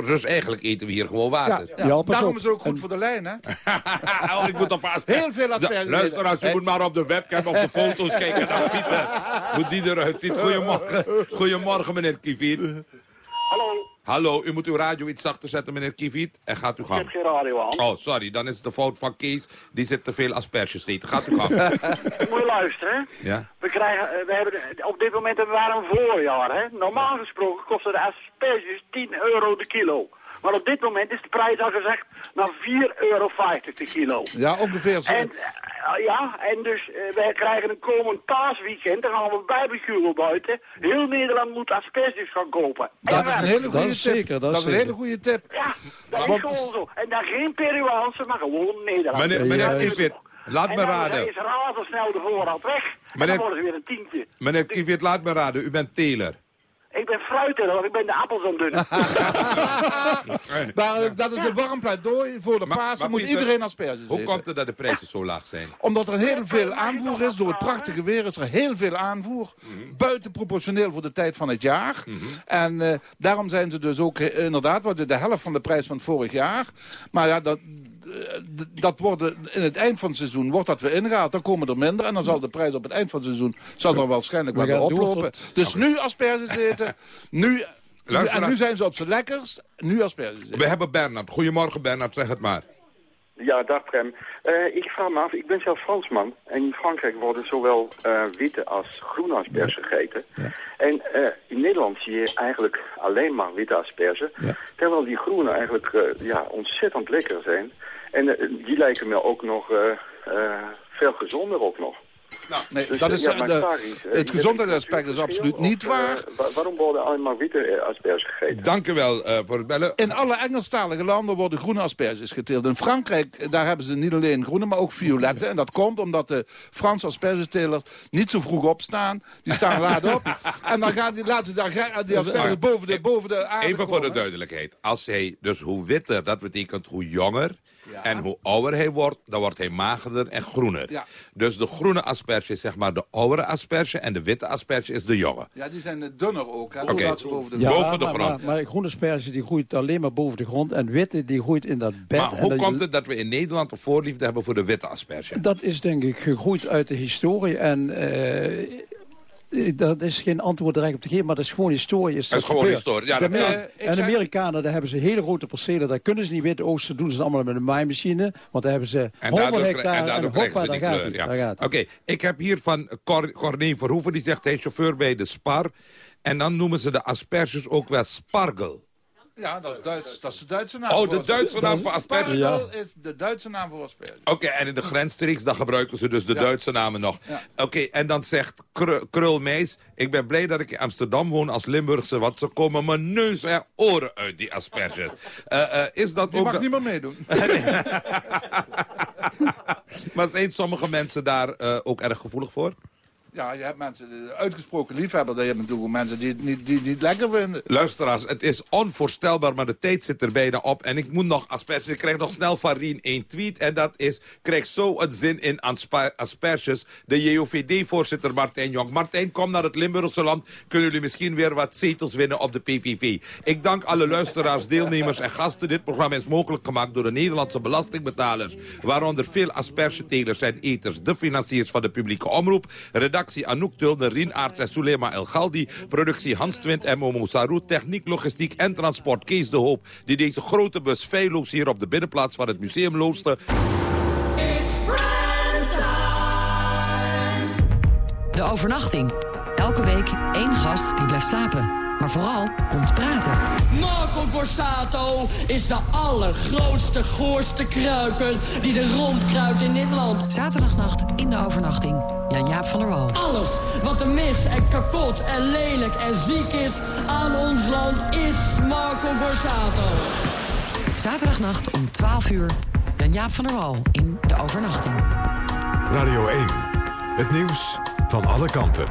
Dus eigenlijk eten we hier gewoon water. Ja, ja. Daarom is het ook goed voor de lijn, hè? oh, ik moet op Heel veel asperges. Ja, luister, als je moet maar op de webcam of de foto's kijken naar Pieter. Hoe die eruit ziet. Goedemorgen. Goedemorgen, meneer Kiviet. Hallo. Hallo, u moet uw radio iets zachter zetten, meneer Kiviet. En gaat u Ik heb gang. geen radio aan. Oh, sorry, dan is het de fout van Kees. Die zit te veel asperges eten. Gaat u gang. Moet je luisteren. ja? We krijgen, eh, we hebben, op dit moment hebben we een voorjaar. Hè? Normaal gesproken kosten de asperges 10 euro de kilo. Maar op dit moment is de prijs al gezegd naar 4,50 euro de kilo. Ja, ongeveer zo. En, eh, ja, en dus eh, wij krijgen een komend paasweekend, dan gaan we barbecuen buiten. Heel Nederland moet asperges gaan kopen. Dat is een hele goede tip. zeker, dat is is een zeker. hele goede tip. Ja, dat Want- is gewoon zo. En dan geen Peruaanse, maar gewoon Nederland. Meneer, meneer Kiviet, laat en me dan raden. is razendsnel de voorraad weg. En Meneer- dan worden ze weer een tientje. Meneer Kiviet, laat me raden. U bent teler. Ik ben ik ben de appels aan het dunnen. Maar eh, dat is een warm pleidooi. Voor de Pasen moet Pieter, iedereen asperges Hoe eten. komt het dat de prijzen zo laag zijn? Omdat er heel veel aanvoer is. Door het prachtige weer is er heel veel aanvoer. Buiten proportioneel voor de tijd van het jaar. En eh, daarom zijn ze dus ook eh, inderdaad wat de helft van de prijs van het vorig jaar. Maar ja, dat, dat wordt in het eind van het seizoen wordt dat weer ingehaald. Dan komen er minder. En dan zal de prijs op het eind van het seizoen zal er waarschijnlijk We wel weer oplopen. Dus nu asperges eten. Nu, Luister en nu zijn ze op z'n lekkers. Nu asperges eten. We hebben Bernard. Goedemorgen Bernard, zeg het maar. Ja, dag Prem. Eh, ik vraag me af, ik ben zelf Fransman. En in Frankrijk worden zowel eh, witte als groene asperges gegeten. En eh, in Nederland zie je eigenlijk alleen maar witte asperges. Terwijl die groene eigenlijk ja, ontzettend lekker zijn. En die lijken me ook nog eh, eh, veel gezonder ook nog. Nee, Dus, dat eh, is, ja, de- eh, het gezondheidsaspect is absoluut of, niet eh, waar. wa- waarom worden alleen maar witte asperges gegeten? Dank u wel eh, voor het bellen. In alle Engelstalige landen worden groene asperges geteeld. In Frankrijk, daar hebben ze niet alleen groene, maar ook violette. En dat komt omdat de Franse aspergetelers niet zo vroeg opstaan. Die staan laat op. En dan gaan die, laten ze daar die asperges boven de, boven de aarde Even voor de duidelijkheid. Als hij, dus hoe witter, dat betekent hoe jonger. En hoe ouder hij wordt, dan wordt hij magerder en groener. Ja. Dus de groene asperge is zeg maar de oudere asperge... en de witte asperge is de jonge. Ja, die zijn eh, dunner ook. Hè, ze boven de Ja, boven de maar, grond. Maar, maar groene asperge die groeit alleen maar boven de grond. En witte die groeit in dat bed. Maar hoe komt het dat we in Nederland een voorliefde hebben voor de witte asperge? Dat is denk ik gegroeid uit de historie. En eh, dat is geen antwoord direct op te geven, maar dat is gewoon historie. Is Dat is gewoon gebeurd. historie, ja, De ik en de Amerikanen, daar hebben ze hele grote percelen. Daar kunnen ze niet witten oosten, doen ze allemaal met een maaimachine. Want daar hebben ze En 100 daardoor, hectare en daardoor en krijgen hoppa, ze die kleur. ja. Oké, ik heb hier van Cor Corné Verhoeven. Die zegt hij is chauffeur bij de Spar. En dan noemen ze de asperges ook wel spargel. Ja, dat is, Duits, dat is de Duitse naam. Oh, de. Duitse naam voor asperges. Spargel is de Duitse naam voor asperges. Oké, en in de grensstreeks, dan gebruiken ze dus de Ja. Duitse namen nog. Ja. Oké, en dan zegt Kru- Krul Mees... ik ben blij dat ik in Amsterdam woon als Limburgse... want ze komen mijn neus en oren uit, die asperges. Eh, eh, is dat Die ook... mag meer meedoen. maar zijn sommige mensen daar eh, ook erg gevoelig voor? Ja, je hebt mensen, eh, uitgesproken liefhebber. Je hebt natuurlijk mensen die het niet, die, lekker vinden. Luisteraars, het is onvoorstelbaar, maar de tijd zit er bijna op. En ik moet nog asperges. Ik krijg nog snel van Rien één tweet. En dat is, krijg zo het zin in asperges. De JOVD-voorzitter Martijn Jong. Martijn, kom naar het Limburgse land. Kunnen jullie misschien weer wat zetels winnen op de PVV. Ik dank alle luisteraars, deelnemers en gasten. Dit programma is mogelijk gemaakt door de Nederlandse belastingbetalers. Waaronder veel aspergetelers en eters. De financiers van de publieke omroep. Redactie Anouk Tulner, Rien Aarts en Sulema El Galdi. Productie Hans Twint en Momo Sarou. Techniek, logistiek en transport Kees de Hoop. Die deze grote bus feilloos hier op de binnenplaats van het museum looste. De overnachting. Elke week één gast die blijft slapen. Maar vooral komt praten. Marco Borsato is de allergrootste, goorste kruiper die er rondkruipt in dit land. Zaterdagnacht in de overnachting. Jan-Jaap van der Wal. Alles wat er mis en kapot en lelijk en ziek is aan ons land is Marco Borsato. Zaterdagnacht om 12 uur. Jan-Jaap van der Wal in de overnachting. Radio 1. Het nieuws van alle kanten.